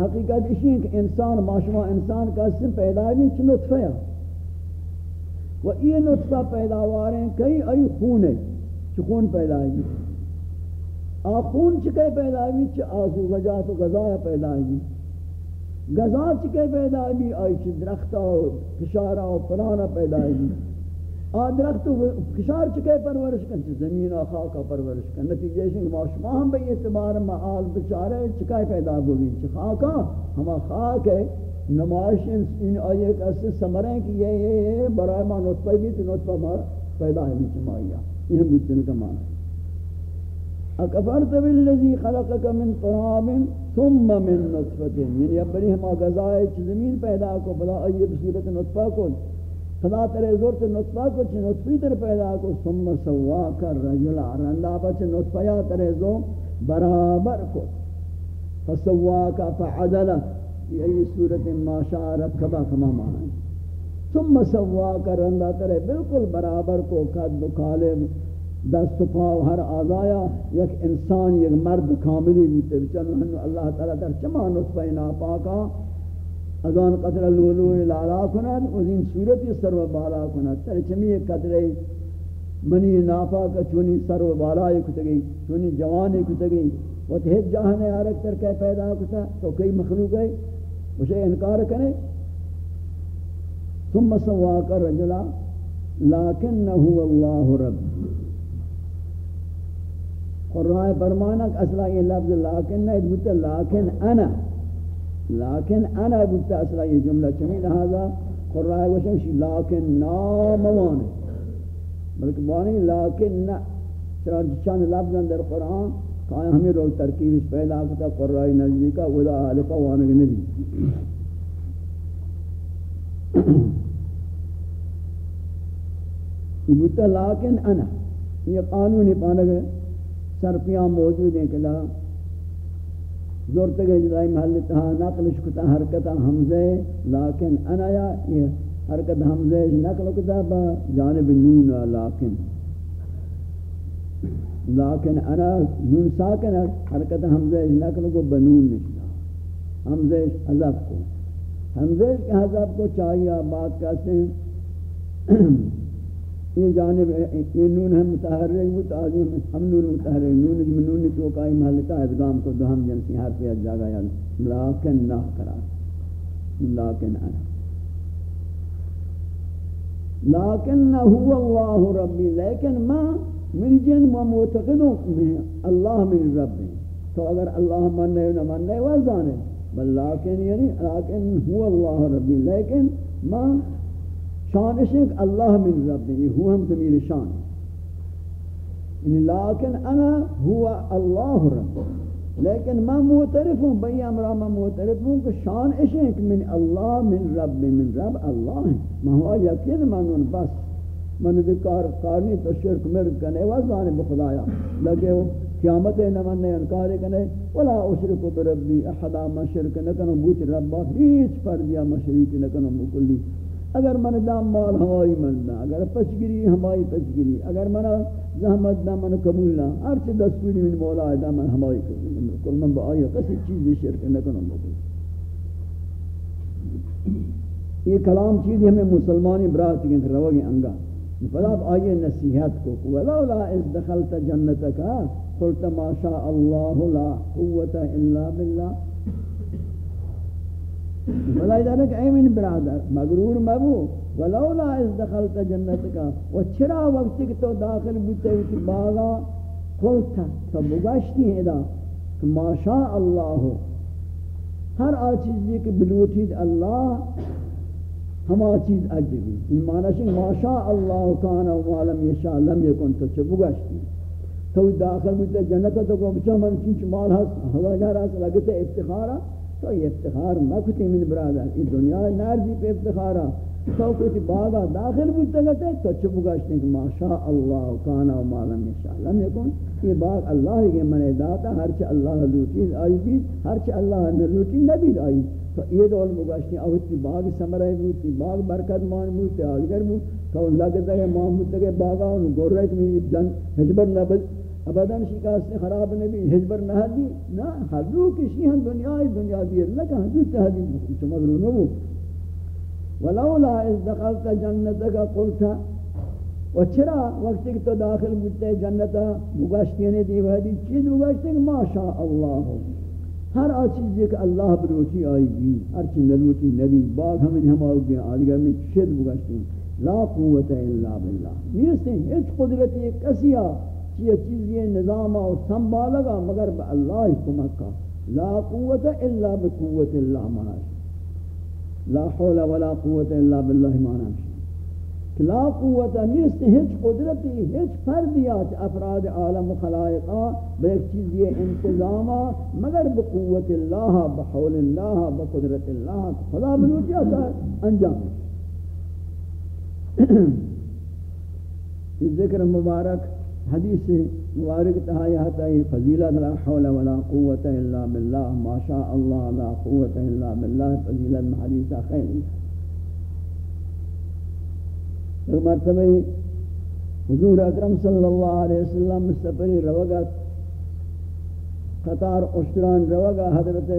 حقیقت اسی ہے کہ انسان معاشمہ انسان کا اسم پیدا بھی چھ نطفہ ہے۔ و یہ نطفہ پیداوار ہیں، کئی ای خون ہے چھ خون پیدا ہے۔ آ خون چکے پیدا بھی چھ آزو غجات و غذا پیدا ہے۔ غذا چکے پیدا بھی آئی چھ درختہ و کشارہ و پرانا پیدا ہے درخت کشار چکے پرورش کن؟ زمین و خاک پرورش کن؟ نتیجہ ہے کہ معاشمہ ہم بے اعتبار محال بچارے چکائے پیدا ہوگی چھ خاکا ہما خاک ہے۔ نمائش ان آئیے کہ سمریں کہ یہ یہ یہ برای ما نطفہ بھی تو نطفہ مار پیدا ہے بیچ مائیا یہ ہم بچن کا معنی ہے۔ اکفرت بالذی خلقک من تراب ثم من نطفت یعنی اب بلی ہما غذائے زمین پیدا کو بلا آئیے بصورت نطفہ کو خدا ترے زورت نطفہ کو چھ نطفی تر پیدا کو. ثم سوا کر رجل رندا بچ نطفہ یا ترے زو برابر کو فسوا کا فعدل یہ صورت ما شاء رکبا کما معنی ثم سوا کر رندا ترے بالکل برابر کو، قد بکالے دست و پاو ہر آزایا، یک انسان، یک مرد کاملی بوتے بچن اللہ تعالی در چما نطفہ ناپاکا؟ اذان قطر لولو لالا کند و این صورتی سر و بالا کند. تر چمی ایک قطر منی نافا کا چونی سر و بالا کتگی، چونی جوانی کتگی. و تہت جہاں نے آرک تر کہ پیدا کتا، تو کئی مخلوق ہے اسے انکار کرے. ثم سواک رجلا لیکنہو اللہ رب. قرآن فرمانک اصلا یہ لفظ لیکن نہیں لیکن انا. لیکن انا بودتا اصلا یہ جملہ چمی لہذا قرآن وشن شی لیکن نا موانے بلکہ موانے لیکن نا. چرا چند لفظ اندر قرآن کہاں ہمیں رول ترکیب اس پہلا کتا قرآن نزدی کا ودا آلفا وانگ نبی. یہ بودتا لیکن انا. یہ قانونی پانک سرپیاں موجود ہیں کہ زورت کے جدائی محل تہا نقلش کتا حرکتا حمزے لیکن انا یا یہ حرکت حمزے نقل کتا با جانب نون لیکن لیکن انا نون ساکن حرکت حمزے نقل کو بنون نشنا حمزے حضب کو حمزے کے حضب کو چاہیے بات کہتے ہیں یہ جانب یہ نون ہے متحرک متعظیم ہم نون متحرک نون جو نون تو کائی محلتا ادغام کو دو ہم جنسی حرف یا جگہ یا لیکن نہ کرا۔ لیکن انا لیکن هو اللہ ربی، لیکن ما من جن ما معتقدوں میں اللہ من رب تو اگر اللہ مننے نہ مننے وزانے بل لیکن یعنی لیکن هو اللہ ربی، لیکن ما شانش ہے کہ اللہ من رب نہیں ہوا ہم ضمیر شان۔ یعنی لیکن انا ہوا اللہ رب۔ لیکن میں معترف ہوں بھئی امرا میں معترف ہوں کہ شان ہے کہ من اللہ، من رب من رب اللہ ہے میں ہوا یقین مانون، بس من ذکر کارنی تو شرک مرد کنے وزانے بخدایا لگے ہو، قیامت نمان نے انکار کنے۔ ولا اشرک بربی احدا ما شرک نہ نکنو بوچ ربا، ہیچ پر دیا مشریک نکنو مکلی۔ اگر من دام مال ہمائی من دا اگر پسگری ہمائی پسگری اگر من زحمت دا من قبول نہ، ہر چی دستوری من مولا دا من ہمائی قبول کل من با آئی کسی چیزی شرک نکنم بکل یہ کلام چیز ہمیں مسلمانی برات کی روگی انگا۔ فلا آئیے نصیحت کو، ولولا اذ دخلت جنتك، قلت ما شاء الله لا قوة الا بالله۔ فلا ذلك اي من برادر، مغرور مبو. ولولا اذ دخلت جنتك وچرا وقت کہ تو داخل بوتے وچ باغا، قلت تو بگشتی ہے دا کہ ما شاء الله ہر آ چیز کہ بلوٹید اللہ ہما چیز اجری این معنی ہے ما شاء اللہ کان و ما لم یشاء، لم یکن. تو چه بگشتی تو داخل بودتا جنت تو کو بچا من چیز مال ہست ہوا گھر ہست لگتا افتخارا. تو یہ افتخار مکتی من برادر، یہ دنیا نرزی پہ افتخارا تو کچھ باغا داخل بودتا گتے تو چه بگشتی کہ ماشاء اللہ کان و ما لم یشاء لم یکن، یہ باغ اللہ کے من داتا ہرچہ اللہ لوٹی آئی بھی ہرچہ اللہ لوٹی نبی آئی۔ تو یہ دول مگاشتی اوتی باغ سمرے بوتی باغ برکت مان بوتی آجگر بوت تو لگتا ہے محمود تک باغا ان گور رہے کہ جن حجبر نبل ابدا شکاست خراب نبی حجبر نہ دی نا حضو کسی ہم دنیا دنیا دیر لکا حضو تحدید چمگرو نبو ولولا اذ دخلت جنتك قلت. وچرا وقت کہ تو داخل بوتے جنتا مگاشتی نے دی وحدی چیز مگاشتی ما شاء اللہ ہر آ چیز کہ اللہ بروچی آئی گی ہر چیز نلوٹی نبی. باغ ہمیں ہم آؤ گے آدھگر میں شد بگشتے لا قوت الا باللہ نیستے ہیں ایچ قدرت یہ کسی آ چیز چیز یہ نظام آؤ سنبھالگا مگر با اللہ کمک کا۔ لا قوت الا بقوت اللہ مناش لا حول ولا قوت الا باللہ مناش لا قوت نیست، ہیچ قدرتی، ہیچ فردیات افراد عالم خلائقہ بیک چیز، یہ انتظامہ مگر بقوت اللہ، بحول اللہ، بقدرت اللہ، خدا بلوٹی آتا انجام۔ <clears throat> ذکر مبارک حدیث مبارک تہائی حتا یہ فضیلت لا حول ولا قوت الا باللہ ما شاء اللہ لا قوت الا باللہ، فضیلت حدیثہ خیر ایک مرتبہ حضور اکرم صلی اللہ علیہ وسلم سفری روگت قطار اشتران روگا حضرت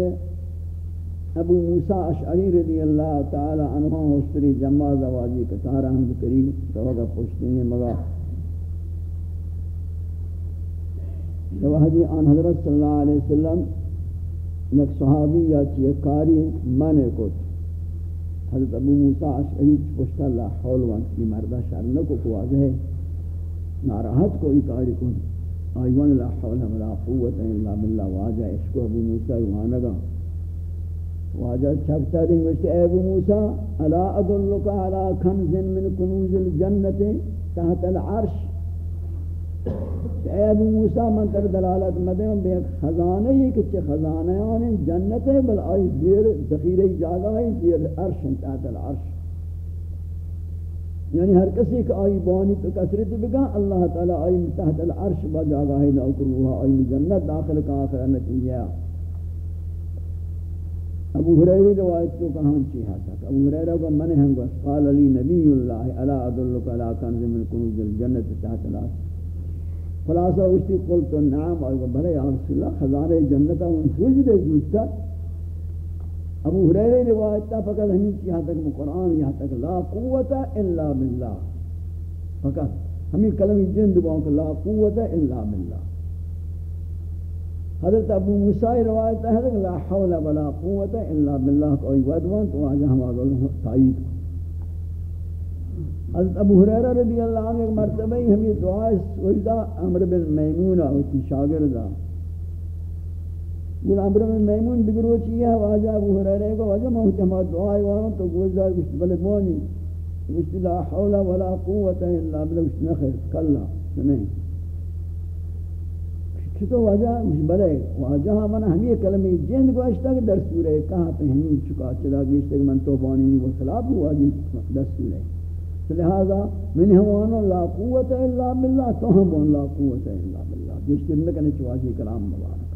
ابو موسیٰ اشعری رضی اللہ تعالی عنہ اشتری جمع زواجی قطار احمد کریم روگا پوشتنی مگا جوہدی آن حضرت صلی اللہ علیہ وسلم یک صحابی یا چیکاری مانے کت حضرت ابو موسیٰ اشعری پشت اللہ حول وان کی مردہ شرن کو کو واضح ہے، ناراحت کو اکاری کن آئیوان لا حول ولا قوت الا باللہ، واجہ عشق ابو موسیٰ وانگا واجہ چھکتا دیں گوشتے اے ابو موسیٰ، الا ادلک علا کنز من کنوز الجنت تحت العرش؟ اے ابو موسیٰ، من تر دلالت مدیم بے ایک خزانہ یہ کہ چھے خزانہ آنے جنت ہے بل آئی زیر ذخیرہ جاگہ ہے زیر عرش تحت العرش۔ یعنی ہر کسی کہ آئی بانی تو کسرت بگا، اللہ تعالی آئی تحت العرش با جاگہ ہے نوکروها آئی جنت، داخل کا آخر نتیجہ ابو حریری روایت تو کہاں چی ہے تک؟ ابو حریرہ کو من ہم قال علی نبی اللہ، الا ادلک علا کنز من کنوز الجنت تحت العرش۔ خلاصہ اسی قل تو نام اور بھلے یا رسول اللہ خزانے جنتا ان فوج دے زوجتا ابو حریرہ روایت تا فقط ہمیں یہاں تک قرآن یہاں تک لا قوت الا باللہ فقط ہمیں کلمی جن دباؤں کہ لا قوت الا باللہ حضرت ابو موسیٰ روایت ہے کہ لا حول ولا قوت الا باللہ کوئی ودوان تو آجا ہمارا تائید حضرت ابو حریرہ رضی اللہ عنہ ایک مرتبہ ہی ہمیں دعا سوچتا عمر بن میمون ہوتی شاگردہ گل عمر بن میمون بگرو چیئے واجہ ابو حریرہ کو واجہ محتی ہمارا دعا وارن تو گوشتا گوشت بلے بونی گوشت لا حول ولا قوت الا بلے گوشت نخیر کلا سمیں چھتو واجہ بلے، واجہ ہمارا ہمیں کلمی جند گوشتا کہ در سورہ کہاں پہ ہمیں چکا چدا گوشتا کہ من تو بانی نہیں، وہ خلاف ہوا جی دستور ہے۔ لہذا من ہمانو لا قوت الا باللہ، تو ہم لا قوت الا باللہ۔ جشتر نکنے چواجی کلام مبارک۔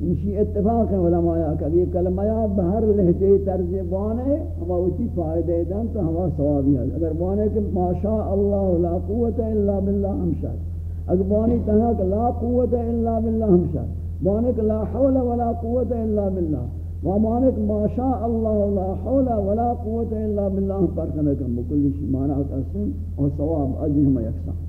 انشی اتفاق ہے علماء کہ یہ کلمہ یا بہر لہجے طرز بانے ہم اسی فائدے دیں تو ہم ثوابی ہے۔ اگر بانے کہ ما شاء اللہ لا قوت الا باللہ ہم شاید۔ اگر بانے کہا کہ لا قوت الا باللہ ہم شاید۔ بانے کہ لا حول ولا قوت الا باللہ۔ ومانک ما شاء اللہ لا حول ولا قوت الا بالله فرق نکم بکل شی معنی قسم اور ثواب اجر ہم یکساں۔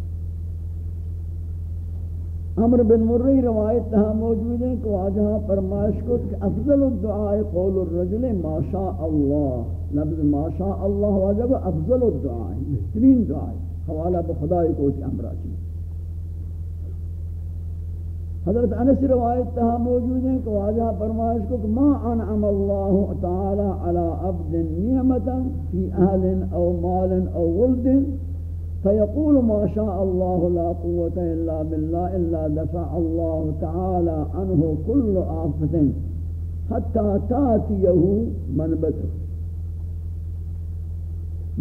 امر بن مری روایت تہا موجود ہے کہ واجہ ہاں فرمائش کو کہ افضل الدعاء قول الرجل ما شاء اللہ۔ لفظ ما شاء اللہ واجہ افضل الدعاء، بہترین دعاء۔ حوالہ بخدای کو امرہ چیز حضرت انس روایت تہا موجود ہیں کہ واجہ فرمائش کو کہ ما انعم اللہ تعالی علی عبد نعمتا فی اہل او مال او ولد، فیقول ما شاء اللہ لا قوة الا باللہ، الا دفع اللہ تعالی عنہ کل آفت، حتی تاتیہ منبتہ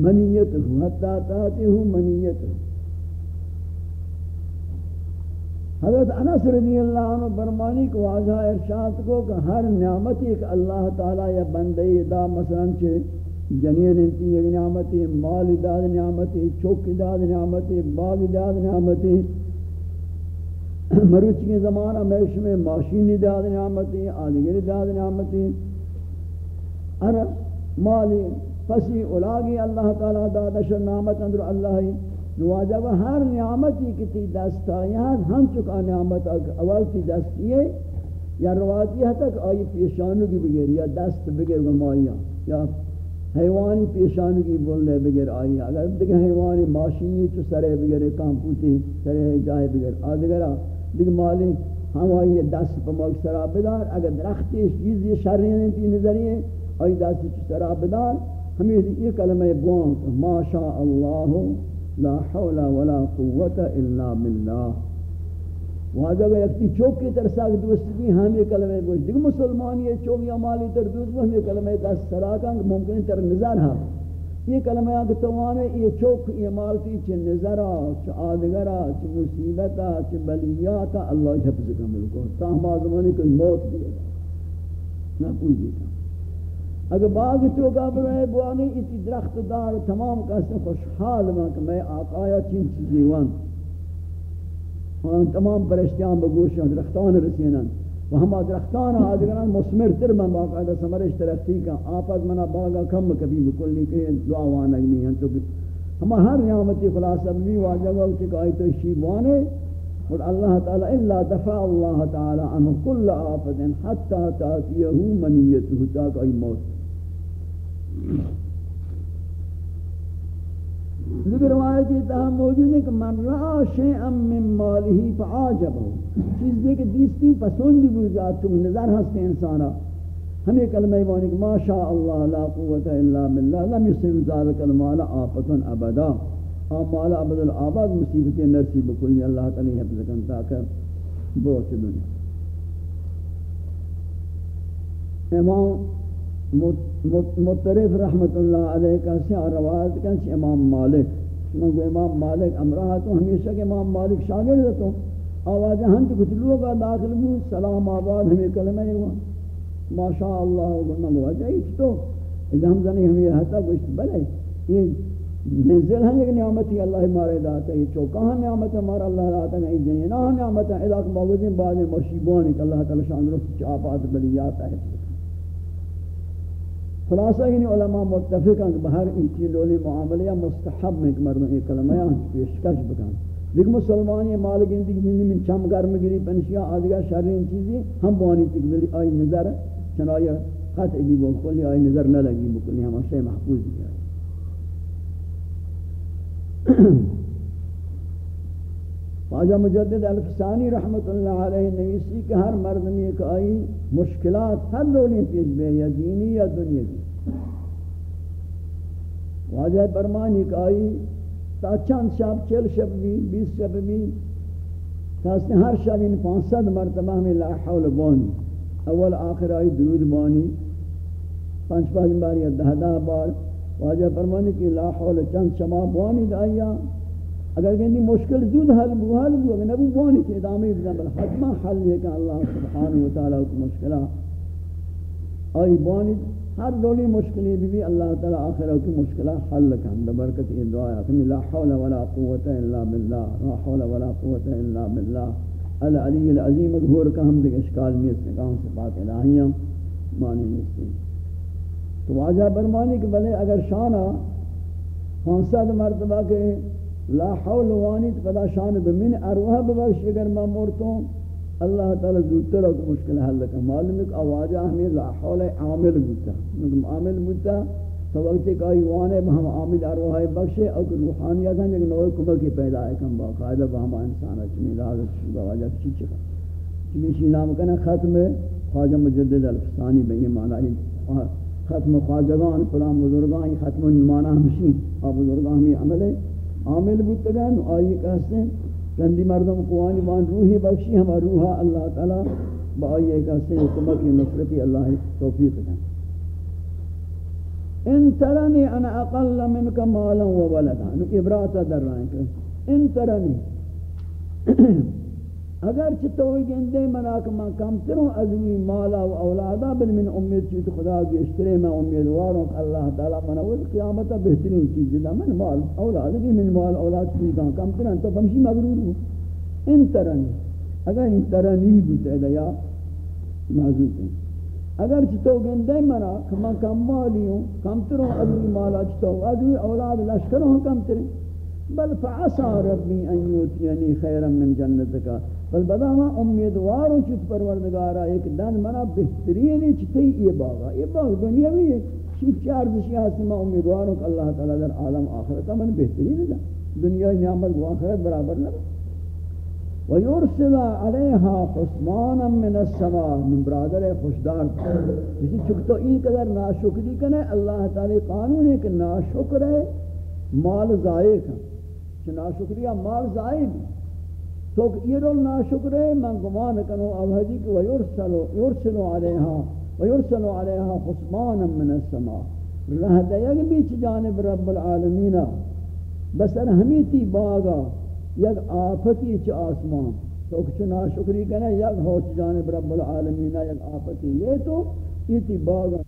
منیتہ حتی تاتیہ منیتہ حضرت انس رضی اللہ عنہ برمانی کو واضح ارشاد کو کہ ہر نعمت ایک اللہ تعالی یا بندے دا مثلا چھے جنین انتی ایک نعمتی مال داد نعمتی چوک داد نعمتی باغ داد نعمتی مروچ کے زمانہ میش میں ماشینی داد نعمتی آدگر داد نعمتی ار مالی پسی اولاگی اللہ تعالی دادش نعمت اندر اللہ ہی نواجہ ہر نعمتی کی تی دستایات ہم چکا نعمت اول تی دستیے، یا روایتی ہے تک آئی پیشانو کی بگیر، یا دست بگیر گمائیاں یا حیوانی پیشانو کی بولنے بگیر آئی اگر دیکھ حیوانی ماشینی چو سرے بگیر کامپوتی سرے جائے بگیر۔ آدھگرہ دیکھ مالی ہم آئی دست پا موک سرابدار اگر درختی چیزی شرین تی نظریے آئی دست چو سرابدار ہمیں یہ کلمہ بوان ما شاء اللہ لا حول ولا قوت الا بالله. واجہ اگر ایک چوک کی طرح ساگ دوست بھی ہم یہ کلمہ گوش دیکھ مسلمان یہ چوک یا مالی تر دوست وہ ہم یہ کلمہ دست سراکاں ممکن تر نظر ہاں یہ کلمہ آگے توانے یہ چوک، یہ مالتی چھ نظرہ چھ آدگرہ چھ مصیبتہ چھ بلیاتہ اللہ حفظ کا ملکو تا ہم آزمانی کوئی موت بھی ہے۔ نہ پوچھ تھا اگر باغ تو کا برے بوانی اتی درخت دار تمام کسے خوشحال میں کہ میں آقایا چین چیزی وان. وان تمام پرشتیاں بگوش درختان رسینن. و ہما درختان آدگران مسمر تر من باقاعدہ سمرش درختی کا. آپاز منا باغا کم کبھی بکلی کہ دعا وانگ نہیں ہیں تو ہما ہر نعمتی خلاصہ بھی واجہ وقت کہ آئی تو شیبوانے اور اللہ تعالی الا دفع اللہ تعالی عنہ کل آفت حتی تاتیہو منیتہو تاک ای موت. لیکن روایتی تاہم موجود ہے کہ من را شیئا من مالہی مالی فعاجبہ چیز دے کہ دیستی پسندی بھی جات تم نظر ہستے انسانا ہمیں کلمہ ایوانی کہ ما شاء اللہ لا قوت الا باللہ، لم یصف ذالک المال آفتا ابدا. آم مالا عبد العباد مصیبت نرسی بکلی اللہ تعالی حفظ کنتا کر بروچ دنیا. امام مطرف رحمت اللہ علیہ کا سے روایت کا سے امام مالک سنگو امام مالک امرہ تو، ہمیشہ کہ امام مالک شاگرد تو۔ آواز ہم تو کچھ لوگ داخل بھی سلام آباد، ہمیں کلمہ ہی ہوا۔ ماشاء اللہ نگو وجہ تو۔ ہم زنی ہمیں ہتا گوشت بلے۔ یہ منزل ہے ایک نعمتی اللہ ہمارے داتا ہے چوکاں نعمت ہمارا اللہ داتا ہے جنہاں نعمت ہے۔ اذا کہ باوجود بعد مشیبون کہ اللہ تعالی شان رفت چاپات بلیات ہے۔ خلاصہ یعنی علماء متفق ہیں کہ بہر ان چیزوں معاملہ مستحب میں کہ مردوں یہ کلمہ پیشکش بکن دیکھ مسلمان یہ مال گندی زندگی میں چم گرم گری پنشیا آدھگا شرین چیزیں ہم بوانی تک ملی آئی نظر چنائی قطع بھی بکلی آئی نظر نہ لگی بکلی ہم اسے محفوظ بھی <clears throat> خواجہ مجدد الفسانی رحمت اللہ علیہ نویسی کہ ہر مرد میں ایک آئی مشکلات ہر دولیں پیش بے یا دینی یا دنیا کی خواجہ برمانی کہ آئی تا چند شب، چل شب بھی، بیس شب بھی۔ تاستے ہر شب ان پانسد مرتبہ میں لا حول بانی۔ اول آخر آئی درود بانی۔ پانچ پانچ بار یا دہ دہ بار۔ واجہ فرمانی کہ لا حول چند شما بانی دائیا اگر کہیں مشکل زود حل بو حل بو، اگر نبو بوانی چی ادامی بزن بل حتما حل ہے کہ اللہ سبحانہ وتعالی کو مشکلہ آئی بوانی ہر دولی مشکلی بھی بھی اللہ تعالی آخرہ کی مشکلہ حل کن. ببرکت این دعا ہے لا حول ولا قوت الا باللہ لا حول ولا قوت الا باللہ العلی العظیم اگھور کا ہم دیکھ اشکال میں اس نگاہوں سے بات الہیاں معنی نہیں تو واجہ برمانی کہ بلے، اگر شانہ پانسد مرتبہ کے لا حول وانی فدا شان بمن ارواح ببخش اگر میں مرتوں اللہ تعالی زودتر کو مشکل حل کا معلوم ہے کہ آوازہ ہمیں لا حول عامل بوتا نگم عامل بوتا تو وقت ایک آئی وانے ہم عامل ارواح بخشے اور روحانیت ہیں لیکن نوے کمر کی پیدا ہے کم باقاعدہ بہم انسان چمی لازت شدہ واجہ کچھ چکا چمی شی نام کنا ختم خواجہ مجدد الفسانی بے یہ معنی ختم خواجگان فلان بزرگان ختم معنی ہمشین اور بزرگان ہمیں عمل ہے عامل بودگان آئی کہتے ہیں کندی مردم قوانی بان روحی بخشی ہم روحا اللہ تعالی با آئی کہتے ہیں حکمت کی نصرتی اللہ توفیق دیں ان ترنی انا اقل منک مالا و ولدا، نو ابراتا در رائیں کہ ان ترنی اگر چتوی گندے منا کہ میں کم تروں ازوی مالا و اولادا بل من امید چیت خدا کی اشترے میں امیدواروں کہ اللہ تعالی منا وہ قیامت بہترین چیز ہے من مال اولاد بھی من مال اولاد کی کام کم تروں تو بمشی مغرور ہوں۔ ان ترنی اگر ان ترنی بوتے یا معذور ہیں۔ اگر چتو گندے منا کہ میں کم مالی ہوں، کم تروں ازوی مالا چتو ازوی اولاد لشکروں کم تریں۔ بل فعسى ربي ان يؤتيني خيرا من جنتك بل بدا ما امیدوار ہوں چت پروردگارا، ایک دن منا بہترین ہے چتی یہ باغ یہ باغ دنیا بھی ہے چیز چار دشی ہستی ما امیدوار ہوں کہ اللہ تعالی در عالم آخرت من بہترین ہے دنیا نعمت و آخرت برابر نہ ويرسل عليها حسبانا من السماء من برادر خوشدار. اسی چکتو این قدر ناشکری کنے اللہ تعالی قانون ہے کہ ناشکر ہے، مال ضائع کا ناشکریہ مال ضائع بھی. تو یہ رول ناشکر ہے من گمان کنو اوہدی کہ ویرسلو یرسلو علیہا ویرسلو علیہا خصمانا من السماء رہ دیگ بیچ جانب رب العالمین. بسر ہمی باغا یک آفتی چ آسمان. تو کچھ ناشکری کنے یک ہوچ جانب رب العالمین یک آفتی یہ تو یہ تی باغا